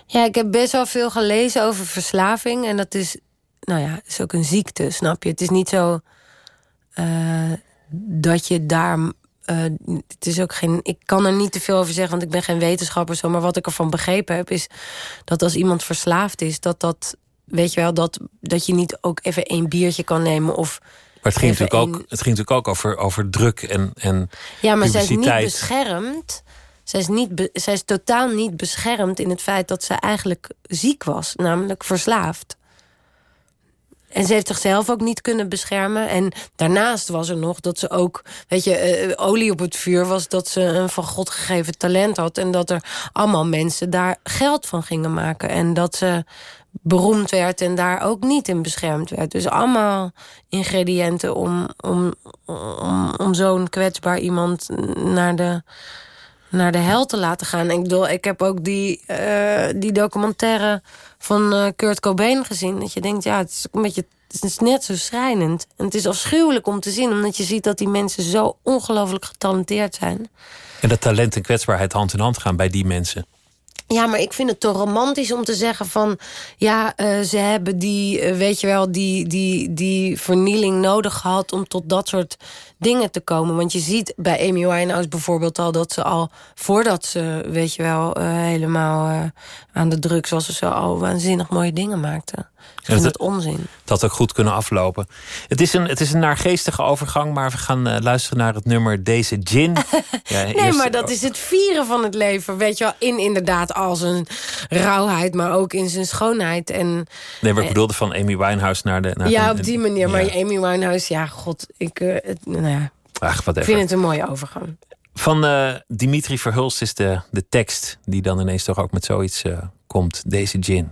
Speaker 5: Ja, ik heb best wel veel gelezen over verslaving. En dat is, nou ja, is ook een ziekte, snap je? Het is niet zo uh, dat je daar eh, het is ook geen, ik kan er niet te veel over zeggen, want ik ben geen wetenschapper. Zo, maar wat ik ervan begrepen heb, is dat als iemand verslaafd is, dat dat, weet je wel, dat, dat je niet ook even één biertje kan nemen of.
Speaker 4: Maar het ging, natuurlijk ook, het ging natuurlijk ook over, over druk en, en
Speaker 5: Ja, maar zij is niet beschermd. Zij is, niet zij is totaal niet beschermd in het feit dat ze eigenlijk ziek was, namelijk verslaafd. En ze heeft zichzelf ook niet kunnen beschermen. En daarnaast was er nog dat ze ook, weet je, eh, olie op het vuur was dat ze een van God gegeven talent had. En dat er allemaal mensen daar geld van gingen maken. En dat ze beroemd werd en daar ook niet in beschermd werd. Dus allemaal ingrediënten om, om, om, om zo'n kwetsbaar iemand naar de, naar de hel te laten gaan. Ik, bedoel, ik heb ook die, eh, die documentaire van eh, Kurt Cobain gezien. Dat je denkt, ja, het is een beetje... Het is net zo schrijnend. En het is afschuwelijk om te zien, omdat je ziet dat die mensen zo ongelooflijk getalenteerd zijn.
Speaker 4: En dat talent en kwetsbaarheid hand in hand gaan bij die mensen.
Speaker 5: Ja, maar ik vind het toch romantisch om te zeggen van... ja, eh, ze hebben die, weet je wel, die, die, die vernieling nodig gehad... om tot dat soort dingen te komen. Want je ziet bij Amy Winehouse bijvoorbeeld al... dat ze al, voordat ze, weet je wel, eh, helemaal eh, aan de drugs was... zo, al waanzinnig mooie dingen maakte. Ik vind
Speaker 4: dat-
Speaker 5: het onzin.
Speaker 4: Dat ook goed kunnen aflopen. Het is een, het is een naargeestige overgang, maar we gaan eh, luisteren naar het nummer Deze Gin. [laughs] Ja,
Speaker 5: Nee,
Speaker 4: eerst-
Speaker 5: maar dat is het vieren van het leven. Weet je wel, in inderdaad al zijn rauwheid, maar ook in zijn schoonheid. En
Speaker 4: Nee, maar ik bedoelde van Amy Winehouse naar de... Naar
Speaker 5: ja, op die manier. Maar
Speaker 4: ja.
Speaker 5: Amy Winehouse, ja, god, ik, eh, het, nou ja,
Speaker 4: Ach, wat
Speaker 5: ik vind het een mooie overgang.
Speaker 4: Van eh, Dimitri Verhulst is de, de tekst die dan ineens toch ook met zoiets eh, komt. Deze gin.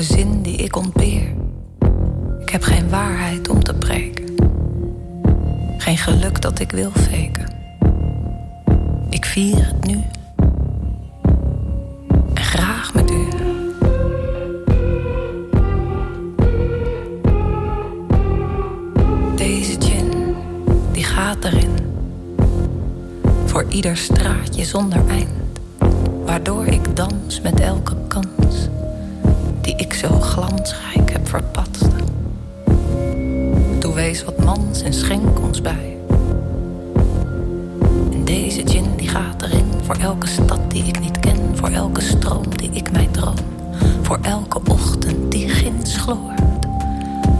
Speaker 6: Elke zin die ik ontbeer. Ik heb geen waarheid om te preken. Geen geluk dat ik wil faken. Ik vier het nu. En graag met u. Deze gin, die gaat erin. Voor ieder straatje zonder eind. Waardoor ik dans met elke kans. Zo glansrijk heb verpatst. Toe wees wat mans en schenk ons bij. En deze gin die gaat erin. Voor elke stad die ik niet ken. Voor elke stroom die ik mij droom. Voor elke ochtend die ginds gloort.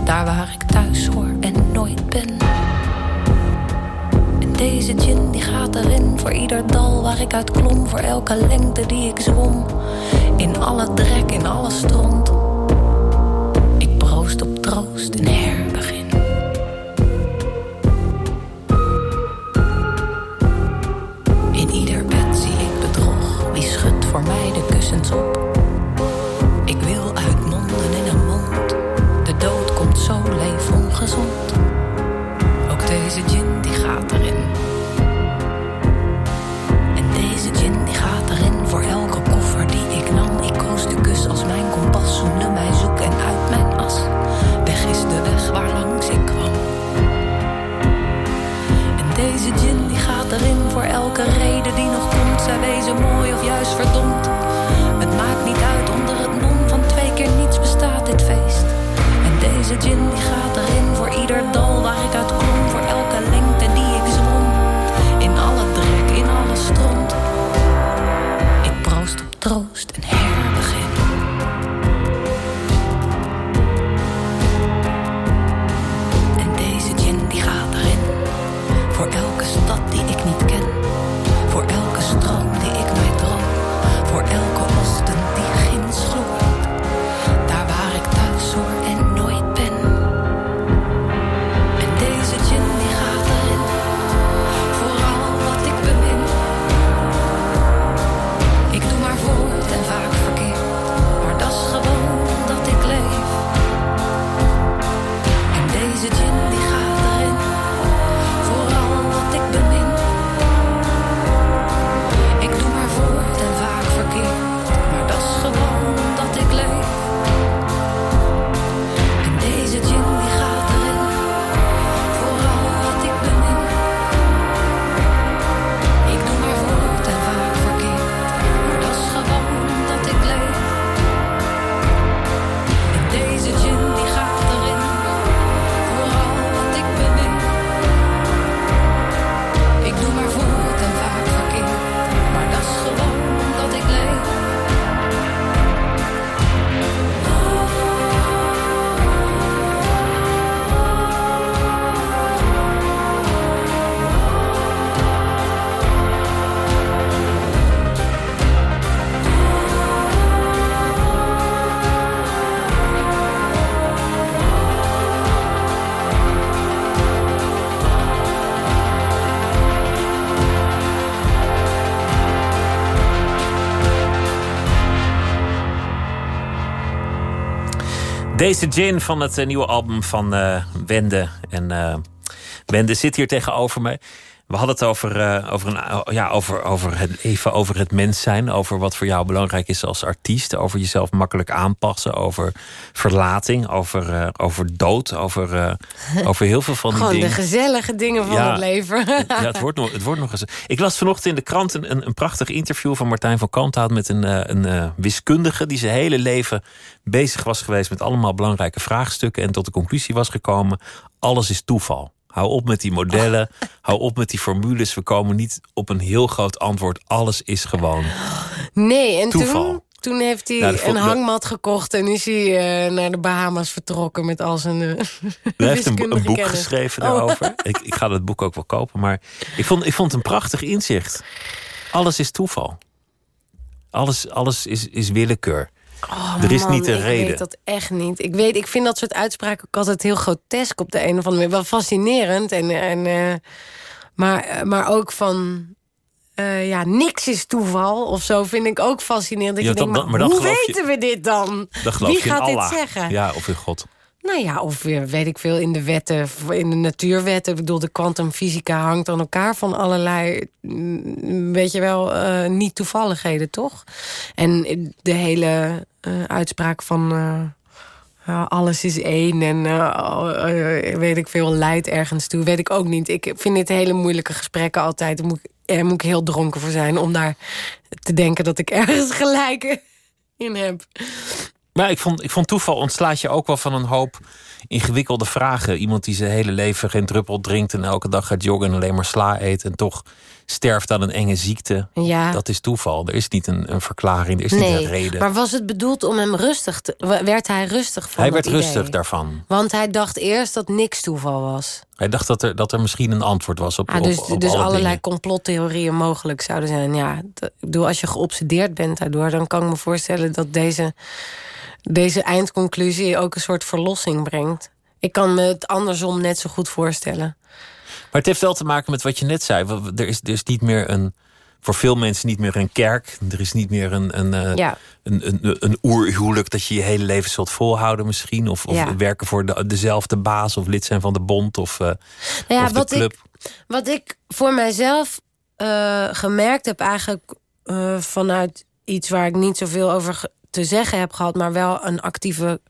Speaker 6: Daar waar ik thuis hoor en nooit ben. En deze gin die gaat erin voor ieder dal waar ik uit klom. Voor elke lengte die ik zwom. In alle drek, in alle stront. Ik proost op troost en herbegin. Voor elke reden die nog komt. Zij wezen mooi of juist verdomd. Het maakt niet uit onder het mom van twee keer niets bestaat dit feest. En deze gin die gaat erin voor ieder dal Deze Gin
Speaker 4: van het eh, nieuwe album van uh, Wende. En uh, Wende zit hier tegenover me. We hadden het over, uh, over, een, ja, over, over het, even over het mens zijn. Over wat voor jou belangrijk is als artiest. Over jezelf makkelijk aanpassen. Over verlating. Over, uh, over dood. Over, uh, over heel veel van die
Speaker 5: Gewoon
Speaker 4: dingen.
Speaker 5: de gezellige dingen van
Speaker 4: Ja.
Speaker 5: het leven.
Speaker 4: Ja, het wordt nog, het wordt nog eens. Ik las vanochtend in de krant een, een, een prachtig interview van Martijn van Kanthout met een, eh, een eh, wiskundige die zijn hele leven bezig was geweest met allemaal belangrijke vraagstukken en tot de conclusie was gekomen: alles is toeval. Hou op met die modellen, [laughs] hou op met die formules. We komen niet op een heel groot antwoord. Alles is gewoon.
Speaker 5: Nee, en
Speaker 4: Toeval.
Speaker 5: toen, toen heeft hij
Speaker 4: Nou,
Speaker 5: een hangmat gekocht... en is hij eh, naar de Bahama's vertrokken met al zijn [laughs] uh,
Speaker 4: Hij heeft een, een boek geschreven
Speaker 5: Oh.
Speaker 4: daarover. Ik, ik ga dat boek ook wel kopen. Maar ik vond, ik vond het een prachtig inzicht. Alles is toeval. Alles, alles is, is willekeur. Er is
Speaker 5: Oh, Man,
Speaker 4: niet een
Speaker 5: ik
Speaker 4: reden.
Speaker 5: weet dat echt niet. Ik, weet, ik vind dat soort uitspraken ook altijd heel grotesk op de een of andere manier. Wel fascinerend. En, en, eh, maar, maar ook van... eh, ja, niks is toeval of zo vind ik ook fascinerend. Dat
Speaker 4: Ja,
Speaker 5: je
Speaker 4: dan-
Speaker 5: denkt,
Speaker 4: dan-
Speaker 5: maar,
Speaker 4: maar dan
Speaker 5: hoe
Speaker 4: je-
Speaker 5: weten we dit dan? Wie gaat dit
Speaker 4: Allah.
Speaker 5: zeggen?
Speaker 4: Ja, of in God.
Speaker 5: Nou ja, of weet ik veel, in de wetten, in de natuurwetten. Ik bedoel, de kwantumfysica hangt aan elkaar van allerlei, mm, weet je wel, eh, niet toevalligheden, toch? En de hele eh, uitspraak van eh, alles is één en weet ik veel, leidt ergens toe, weet ik ook niet. Ik vind dit hele moeilijke gesprekken altijd. Daar moet, daar moet ik heel dronken voor zijn om daar te denken dat ik [laughs] ergens gelijk in heb.
Speaker 4: Maar ik vond, ik vond toeval ontslaat je ook wel van een hoop ingewikkelde vragen. Iemand die zijn hele leven geen druppel drinkt en elke dag gaat joggen en alleen maar sla eet en toch sterft aan een enge ziekte.
Speaker 5: Ja.
Speaker 4: Dat is toeval. Er is niet een, een verklaring, er is niet een reden.
Speaker 5: Maar was het bedoeld om hem rustig te... Werd hij rustig van
Speaker 4: Hij werd rustig daarvan.
Speaker 5: Want hij dacht eerst dat niks toeval was.
Speaker 4: Hij dacht dat er, dat er misschien een antwoord was op,
Speaker 5: Ah,
Speaker 4: op,
Speaker 5: dus
Speaker 4: op
Speaker 5: dus
Speaker 4: alle
Speaker 5: allerlei
Speaker 4: dingen.
Speaker 5: complottheorieën mogelijk zouden zijn. Ja, ik bedoel, als je geobsedeerd bent daardoor... dan kan ik me voorstellen dat deze, deze eindconclusie... ook een soort verlossing brengt. Ik kan me het andersom net zo goed voorstellen.
Speaker 4: Maar het heeft wel te maken met wat je net zei. Er is, is niet meer een, voor veel mensen niet meer een kerk. Er is niet meer een, een, eh,
Speaker 5: Ja.
Speaker 4: een, een, een oerhuwelijk dat je je hele leven zult volhouden misschien. Of, of
Speaker 5: Ja.
Speaker 4: werken voor de, dezelfde baas of lid zijn van de bond of, eh,
Speaker 5: Nou ja,
Speaker 4: of de
Speaker 5: wat
Speaker 4: club.
Speaker 5: Ik, wat ik voor mijzelf eh, gemerkt heb, eigenlijk vanuit iets waar ik niet zoveel over te zeggen heb gehad, maar wel een actieve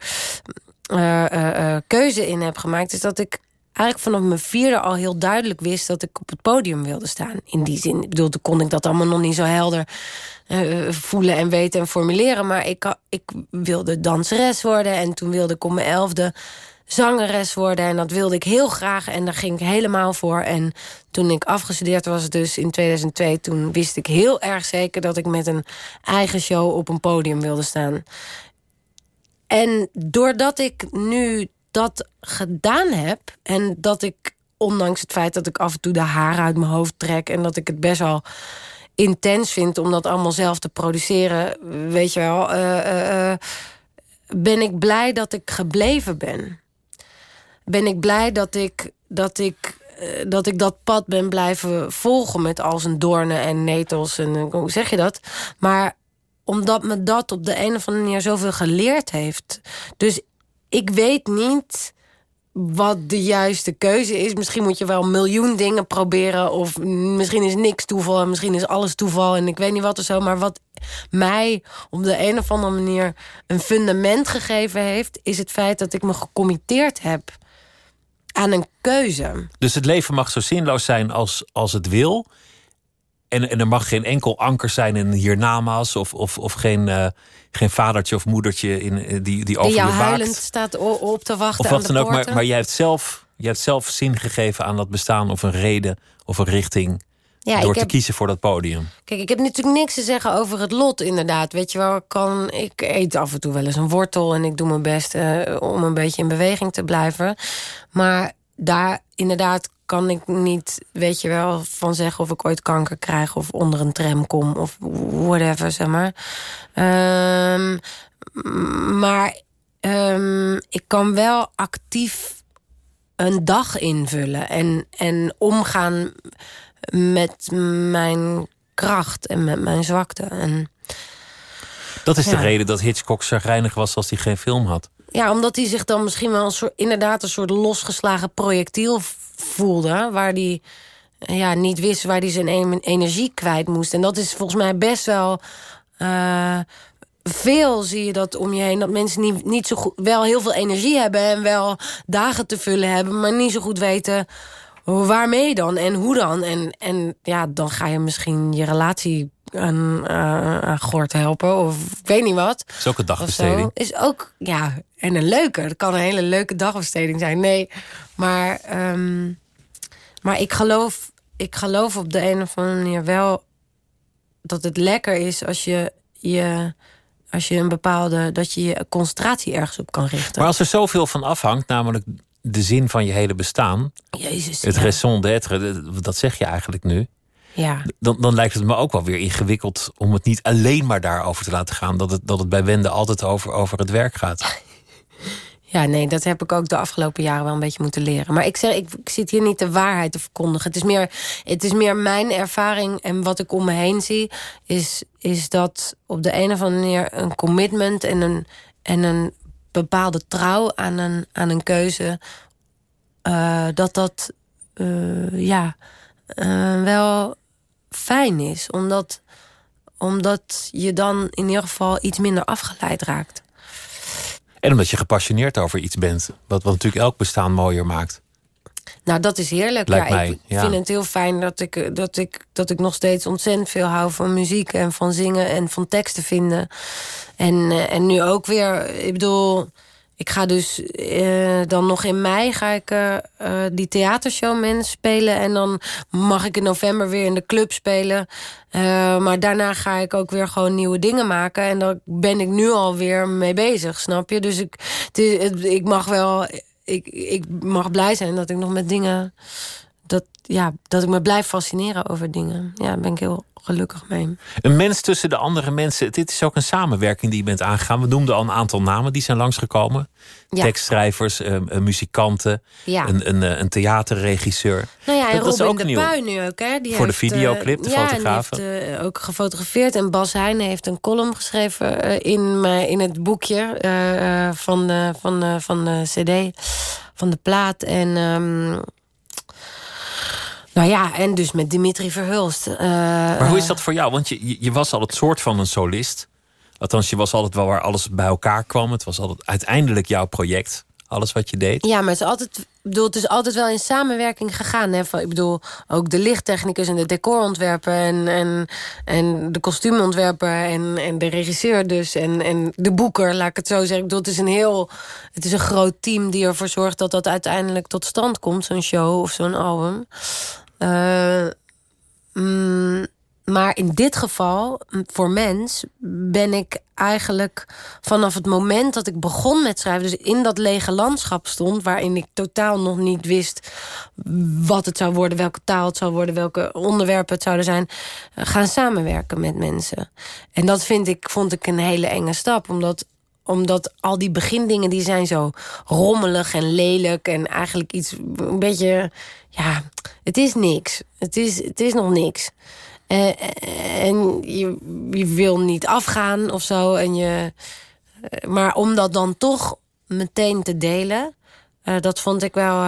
Speaker 5: eh, eh, eh, keuze in heb gemaakt, is dat ik eigenlijk vanaf mijn vierde al heel duidelijk wist dat ik op het podium wilde staan. In die zin, ik bedoel, toen kon ik dat allemaal nog niet zo helder voelen en weten en formuleren. Maar ik, ik wilde danseres worden en toen wilde ik om mijn elfde zangeres worden. En dat wilde ik heel graag en daar ging ik helemaal voor. En toen ik afgestudeerd was, dus in 2002... toen wist ik heel erg zeker dat ik met een eigen show op een podium wilde staan. En doordat ik nu dat gedaan heb... en dat ik, ondanks het feit dat ik af en toe de haren uit mijn hoofd trek... en dat ik het best wel intens vind om dat allemaal zelf te produceren... weet je wel, eh, eh, eh, ben ik blij dat ik gebleven ben. Ben ik blij dat ik dat, ik, eh, dat, ik dat pad ben blijven volgen... met al zijn doornen en netels en eh, hoe zeg je dat? Maar omdat me dat op de een of andere manier zoveel geleerd heeft. Dus ik weet niet wat de juiste keuze is. Misschien moet je wel een miljoen dingen proberen. Of misschien is niks toeval en misschien is alles toeval. En ik weet niet wat of zo. Maar wat mij op de een of andere manier een fundament gegeven heeft... is het feit dat ik me gecommitteerd heb aan een keuze.
Speaker 4: Dus het leven mag zo zinloos zijn als, als het wil. En, en er mag geen enkel anker zijn in hiernamaals. Of, of, of geen, eh, geen vadertje of moedertje in, eh, die, die over je
Speaker 5: jou huilend staat op te wachten
Speaker 4: Of
Speaker 5: aan
Speaker 4: wat
Speaker 5: de
Speaker 4: dan ook. Maar, maar jij, hebt zelf, jij hebt zelf zin gegeven aan dat bestaan. Of een reden of een richting.
Speaker 5: Ja,
Speaker 4: door
Speaker 5: ik
Speaker 4: te
Speaker 5: heb-
Speaker 4: kiezen voor dat podium.
Speaker 5: Kijk, ik heb natuurlijk niks te zeggen over het lot, inderdaad. Weet je wel, ik, kan, ik eet af en toe wel eens een wortel... en ik doe mijn best eh, om een beetje in beweging te blijven. Maar daar inderdaad kan ik niet, weet je wel, van zeggen... of ik ooit kanker krijg of onder een tram kom of whatever, zeg maar. Ehm, maar ehm, ik kan wel actief een dag invullen... en, en omgaan met mijn kracht en met mijn zwakte. En
Speaker 4: Dat is de reden dat Hitchcock zagrijnig was als hij geen film had.
Speaker 5: ja, omdat hij zich dan misschien wel een soort, inderdaad een soort losgeslagen projectiel voelde. Waar hij ja, niet wist waar hij zijn energie kwijt moest. En dat is volgens mij best wel. Uh, veel zie je dat om je heen. Dat mensen niet, niet zo goed, wel heel veel energie hebben en wel dagen te vullen hebben, maar niet zo goed weten waarmee dan en hoe dan. En, en ja, dan ga je misschien je relatie aan, uh, aan gort helpen of ik weet niet wat.
Speaker 4: Is ook een dagbesteding.
Speaker 5: Is ook, ja, en een leuke. Het kan een hele leuke dagbesteding zijn. Nee, maar, um, maar ik, geloof, ik geloof op de een of andere manier wel dat het lekker is als je je als je een bepaalde dat je je concentratie ergens op kan richten.
Speaker 4: Maar als er zoveel van afhangt, namelijk de zin van je hele bestaan,
Speaker 5: Jezus,
Speaker 4: het ja. raison d'être, dat zeg je eigenlijk nu.
Speaker 5: Ja.
Speaker 4: Dan, dan lijkt het me ook wel weer ingewikkeld om het niet alleen maar daarover te laten gaan. Dat het, dat het bij Wende altijd over, over het werk gaat. [laughs]
Speaker 5: Ja, nee, dat heb ik ook de afgelopen jaren wel een beetje moeten leren. Maar ik zeg, ik, ik zit hier niet de waarheid te verkondigen. Het is meer, het is meer mijn ervaring en wat ik om me heen zie, is, is dat op de een of andere manier een commitment en een, en een bepaalde trouw aan een, aan een keuze, uh, dat dat uh, ja, uh, wel fijn is. Omdat, omdat je dan in ieder geval iets minder afgeleid raakt.
Speaker 4: En omdat je gepassioneerd over iets bent. Wat, wat natuurlijk elk bestaan mooier maakt.
Speaker 5: Nou, dat is heerlijk.
Speaker 4: Lijkt
Speaker 5: ja,
Speaker 4: mij,
Speaker 5: ik
Speaker 4: ja.
Speaker 5: vind het heel fijn dat ik, dat, ik, dat ik nog steeds ontzettend veel hou van muziek en van zingen en van teksten vinden. En, eh, en nu ook weer, ik bedoel, ik ga dus uh, dan nog in mei ga ik uh, die theatershow mensen spelen. En dan mag ik in november weer in de club spelen. maar daarna ga ik ook weer gewoon nieuwe dingen maken. En daar ben ik nu alweer mee bezig, snap je? Dus ik, het is, het, ik mag wel. Ik, ik mag blij zijn dat ik nog met dingen. Dat, ja, dat ik me blijf fascineren over dingen. Ja, ben ik heel gelukkig mee.
Speaker 4: Een mens tussen de andere mensen. Dit is ook een samenwerking die je bent aangegaan. We noemden al een aantal namen die zijn langsgekomen.
Speaker 5: Ja.
Speaker 4: Tekstschrijvers, uh, muzikanten,
Speaker 5: Ja.
Speaker 4: een, een, een theaterregisseur.
Speaker 5: Nou ja, en
Speaker 4: dat, dat is ook
Speaker 5: de
Speaker 4: nieuw.
Speaker 5: Puy nu ook, hè? Die
Speaker 4: Voor de
Speaker 5: heeft,
Speaker 4: videoclip, de
Speaker 5: ja,
Speaker 4: fotografen.
Speaker 5: En die heeft uh, ook gefotografeerd. En Bas Heijnen heeft een column geschreven uh, in, mijn, in het boekje van, de, van, de, van de cd, van de plaat. En... Um, nou ja, en dus met Dimitri Verhulst. Uh,
Speaker 4: maar hoe is dat voor jou? Want je, je was al het soort van een solist. Althans, je was altijd wel waar alles bij elkaar kwam. Het was altijd uiteindelijk jouw project. Alles wat je deed.
Speaker 5: Ja, maar het is altijd, ik bedoel, het is altijd wel in samenwerking gegaan. Hè? Ik bedoel, ook de lichttechnicus en de decorontwerper... en, en, en de kostuumontwerper en, en de regisseur dus... En, en de boeker, laat ik het zo zeggen. Ik bedoel, het is een heel... Het is een groot team die ervoor zorgt dat dat uiteindelijk tot stand komt. Zo'n show of zo'n album. Uh, maar in dit geval, voor mens, ben ik eigenlijk vanaf het moment dat ik begon met schrijven, dus in dat lege landschap stond, waarin ik totaal nog niet wist wat het zou worden, welke taal het zou worden, welke onderwerpen het zouden zijn, gaan samenwerken met mensen. En dat vind ik, vond ik een hele enge stap, omdat omdat al die begindingen die zijn zo rommelig en lelijk en eigenlijk iets een beetje, ja, het is niks. Het is, het is nog niks. Uh, en je, je wil niet afgaan of zo. En je, uh, maar om dat dan toch meteen te delen, uh, dat vond ik wel,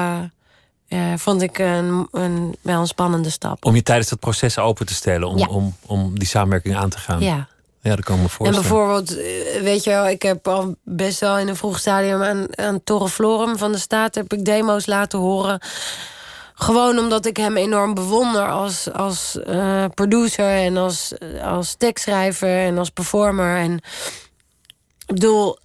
Speaker 5: vond ik een, een, wel een spannende stap.
Speaker 4: Om je tijdens het proces open te stellen, om,
Speaker 5: Ja.
Speaker 4: om, om die samenwerking aan te gaan.
Speaker 5: Ja.
Speaker 4: Ja, dat kan ik me
Speaker 5: En bijvoorbeeld, eh, weet je wel, ik heb al best wel in een vroeg stadium aan, aan Torre Florum van de Staat heb ik demo's laten horen. Gewoon omdat ik hem enorm bewonder als, als eh, producer en als, als tekstschrijver en als performer. En ik bedoel,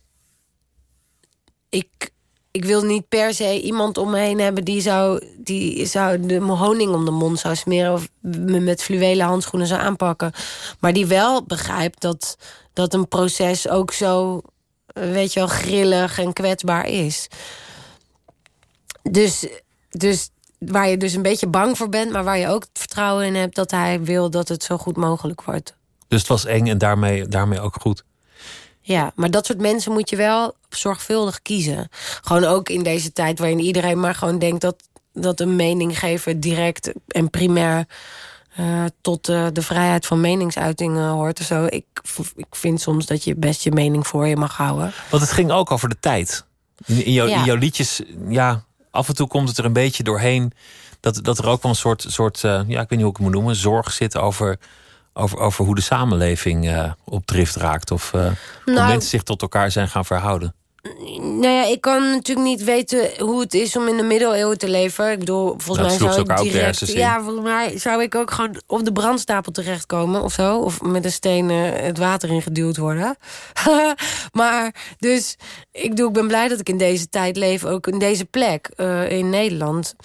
Speaker 5: ik, ik wil niet per se iemand om me heen hebben die zou, die zou de honing om de mond zou smeren of me met fluwelen handschoenen zou aanpakken. Maar die wel begrijpt dat, dat een proces ook zo, eh, weet je wel, grillig en kwetsbaar is. Dus, dus waar je dus een beetje bang voor bent, maar waar je ook het vertrouwen in hebt dat hij wil dat het zo goed mogelijk wordt.
Speaker 4: Dus het was eng en daarmee, daarmee ook goed.
Speaker 5: Ja, maar dat soort mensen moet je wel zorgvuldig kiezen. Gewoon ook in deze tijd waarin iedereen maar gewoon denkt dat, dat een mening geven direct en primair eh, tot de vrijheid van meningsuiting hoort of zo. Ik, ik vind soms dat je best je mening voor je mag houden.
Speaker 4: Want het ging ook over de tijd. In, in, jou-
Speaker 5: Ja.
Speaker 4: in jouw liedjes, ja, af en toe komt het er een beetje doorheen. Dat, dat er ook wel een soort, soort eh, ja, ik weet niet hoe ik het moet noemen, zorg zit over, over, over hoe de samenleving eh, op drift raakt. Of eh, hoe
Speaker 5: Nou-
Speaker 4: mensen zich tot elkaar zijn gaan verhouden.
Speaker 5: Nou ja, ik kan natuurlijk niet weten hoe het is om in de middeleeuwen te leven. Ik bedoel, volgens mij zou ik
Speaker 4: ook
Speaker 5: direct...
Speaker 4: in.
Speaker 5: Ja, volgens mij zou ik ook gewoon op de brandstapel terechtkomen of zo. Of met een steen eh, het water ingeduwd worden. [laughs] maar dus, ik, bedoel, ik ben blij dat ik in deze tijd leef. Ook in deze plek eh, in Nederland.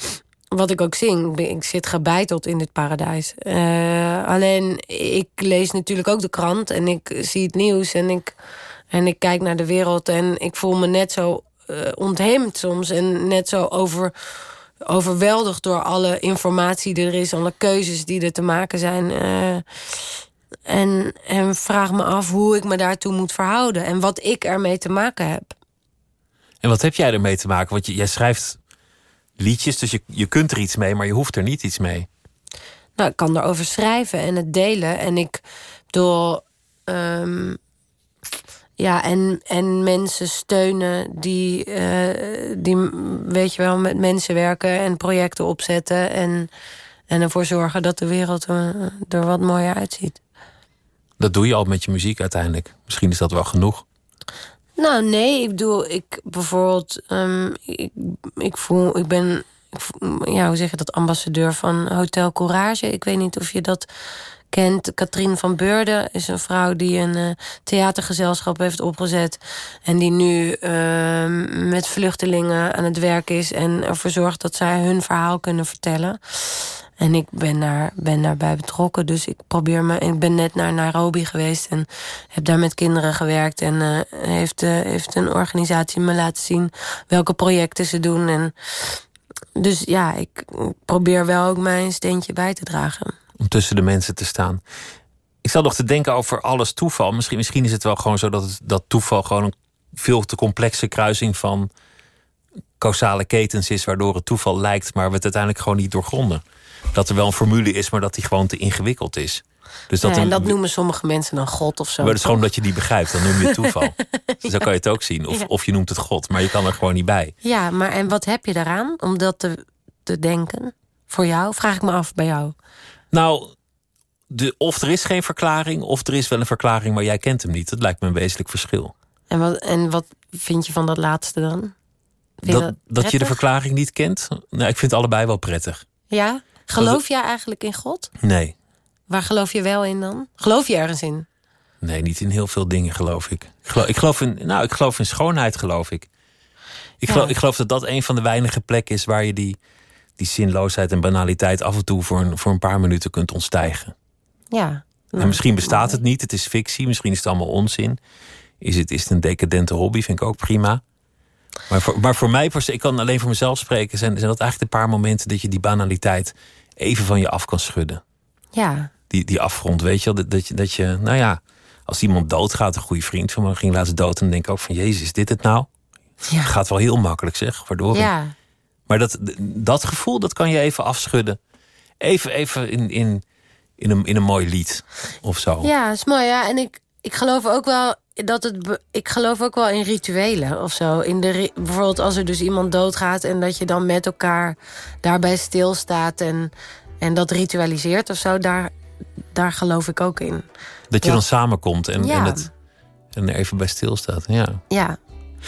Speaker 5: Wat ik ook zing. Ik zit gebeiteld in dit paradijs. Eh, alleen, ik lees natuurlijk ook de krant. En ik zie het nieuws. En ik... En ik kijk naar de wereld en ik voel me net zo eh, ontheemd soms. En net zo over, overweldigd door alle informatie die er is. Alle keuzes die er te maken zijn. eh, en, en vraag me af hoe ik me daartoe moet verhouden. En wat ik ermee te maken heb.
Speaker 4: En wat heb jij ermee te maken? Want je, jij schrijft liedjes, dus je, je kunt er iets mee, maar je hoeft er niet iets mee.
Speaker 5: Nou, ik kan erover schrijven en het delen. En ik bedoel... ehm, ja, en, en mensen steunen die, eh, die, weet je wel, met mensen werken en projecten opzetten. En, en ervoor zorgen dat de wereld eh, er wat mooier uitziet.
Speaker 4: Dat doe je al met je muziek uiteindelijk. Misschien is dat wel genoeg.
Speaker 5: Nou, nee, ik bedoel, ik bijvoorbeeld, ehm, ik, ik voel, ik ben, ik voel- ja, hoe zeg je dat, ambassadeur van Hotel Courage. Ik weet niet of je dat kent. Katrien van Beurden is een vrouw die een eh, theatergezelschap heeft opgezet. En die nu ehm, met vluchtelingen aan het werk is en ervoor zorgt dat zij hun verhaal kunnen vertellen. En ik ben, daar, ben daarbij betrokken. Dus ik probeer me. Ik ben net naar Nairobi geweest en heb daar met kinderen gewerkt. En eh, heeft, eh, heeft een organisatie me laten zien welke projecten ze doen. En dus ja, ik probeer wel ook mijn steentje bij te dragen.
Speaker 4: Om tussen de mensen te staan. Ik zat nog te denken over alles toeval. Misschien, misschien is het wel gewoon zo dat, het, dat toeval gewoon een veel te complexe kruising van causale ketens is, waardoor het toeval lijkt, maar we het uiteindelijk gewoon niet doorgronden. Dat er wel een formule is, maar dat die gewoon te ingewikkeld is. Dus dat,
Speaker 5: Ja, en
Speaker 4: een-
Speaker 5: dat noemen sommige mensen dan God of zo.
Speaker 4: maar het is gewoon dat je die begrijpt, dan noem je het toeval. [laughs] Dus zo kan je het ook zien. Of,
Speaker 5: Ja.
Speaker 4: of je noemt het God, maar je kan er gewoon niet bij.
Speaker 5: Ja, maar en wat heb je daaraan om dat te, te denken? Voor jou? Vraag ik me af bij jou.
Speaker 4: Nou, de, of er is geen verklaring, of er is wel een verklaring, maar jij kent hem niet. Dat lijkt me een wezenlijk verschil.
Speaker 5: En wat, en wat vind je van dat laatste dan?
Speaker 4: Dat, dat je de verklaring niet kent? Nou, ik vind allebei wel prettig.
Speaker 5: Ja? Geloof jij eigenlijk in God?
Speaker 4: Nee.
Speaker 5: Waar geloof je wel in dan? Geloof je ergens in?
Speaker 4: Nee, niet in heel veel dingen, geloof ik. Ik geloof, ik geloof, in, nou, ik geloof in schoonheid, geloof ik. Ik,
Speaker 5: Ja.
Speaker 4: geloof, ik geloof dat dat een van de weinige plekken is waar je die, die zinloosheid en banaliteit af en toe voor een, voor een paar minuten kunt ontstijgen.
Speaker 5: Ja.
Speaker 4: En misschien bestaat het niet, het is fictie, misschien is het allemaal onzin. Is het, is het een decadente hobby, vind ik ook prima. Maar voor, maar voor mij, ik kan alleen voor mezelf spreken, zijn, zijn dat eigenlijk een paar momenten dat je die banaliteit even van je af kan schudden.
Speaker 5: Ja.
Speaker 4: Die, die afgrond, weet je wel, dat, dat, je, dat je, nou ja, als iemand doodgaat, een goede vriend van me ging laatst dood, en denk ik ook van, jezus, is dit het nou?
Speaker 5: Ja.
Speaker 4: Gaat wel heel makkelijk, zeg, waardoor.
Speaker 5: Ja.
Speaker 4: Maar dat, dat gevoel, dat kan je even afschudden. Even, even in, in, in, een, in een mooi lied of zo.
Speaker 5: Ja, is mooi. Ja. En ik, ik geloof ook wel dat het. Ik geloof ook wel in rituelen of zo. In de, bijvoorbeeld als er dus iemand doodgaat en dat je dan met elkaar daarbij stilstaat en, en dat ritualiseert of zo. Daar, daar geloof ik ook in.
Speaker 4: Dat je
Speaker 5: Ja.
Speaker 4: dan samenkomt en,
Speaker 5: Ja.
Speaker 4: en, het, en er even bij stilstaat. Ja.
Speaker 5: Ja.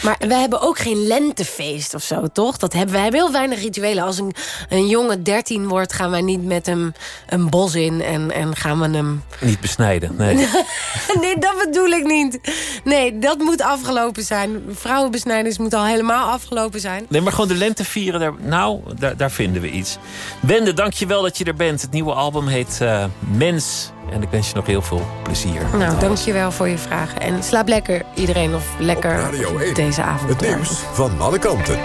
Speaker 5: Maar we hebben ook geen lentefeest of zo, toch? Dat hebben, wij hebben heel weinig rituelen. Als een, een jongen 13 wordt, gaan wij niet met hem een bos in en, en gaan we hem
Speaker 4: Niet besnijden, nee. [laughs]
Speaker 5: Nee, dat bedoel ik niet. Nee, dat moet afgelopen zijn. Vrouwenbesnijders moet al helemaal afgelopen zijn.
Speaker 4: Nee, maar gewoon de lente vieren, daar, nou, daar, daar vinden we iets. Wende, dank je wel dat je er bent. Het nieuwe album heet eh, Mens. En ik wens je nog heel veel plezier.
Speaker 5: Nou, dankjewel voor je vragen. En slaap lekker iedereen of lekker
Speaker 2: Radio 1.
Speaker 5: deze avond.
Speaker 2: Het nieuws van alle kanten.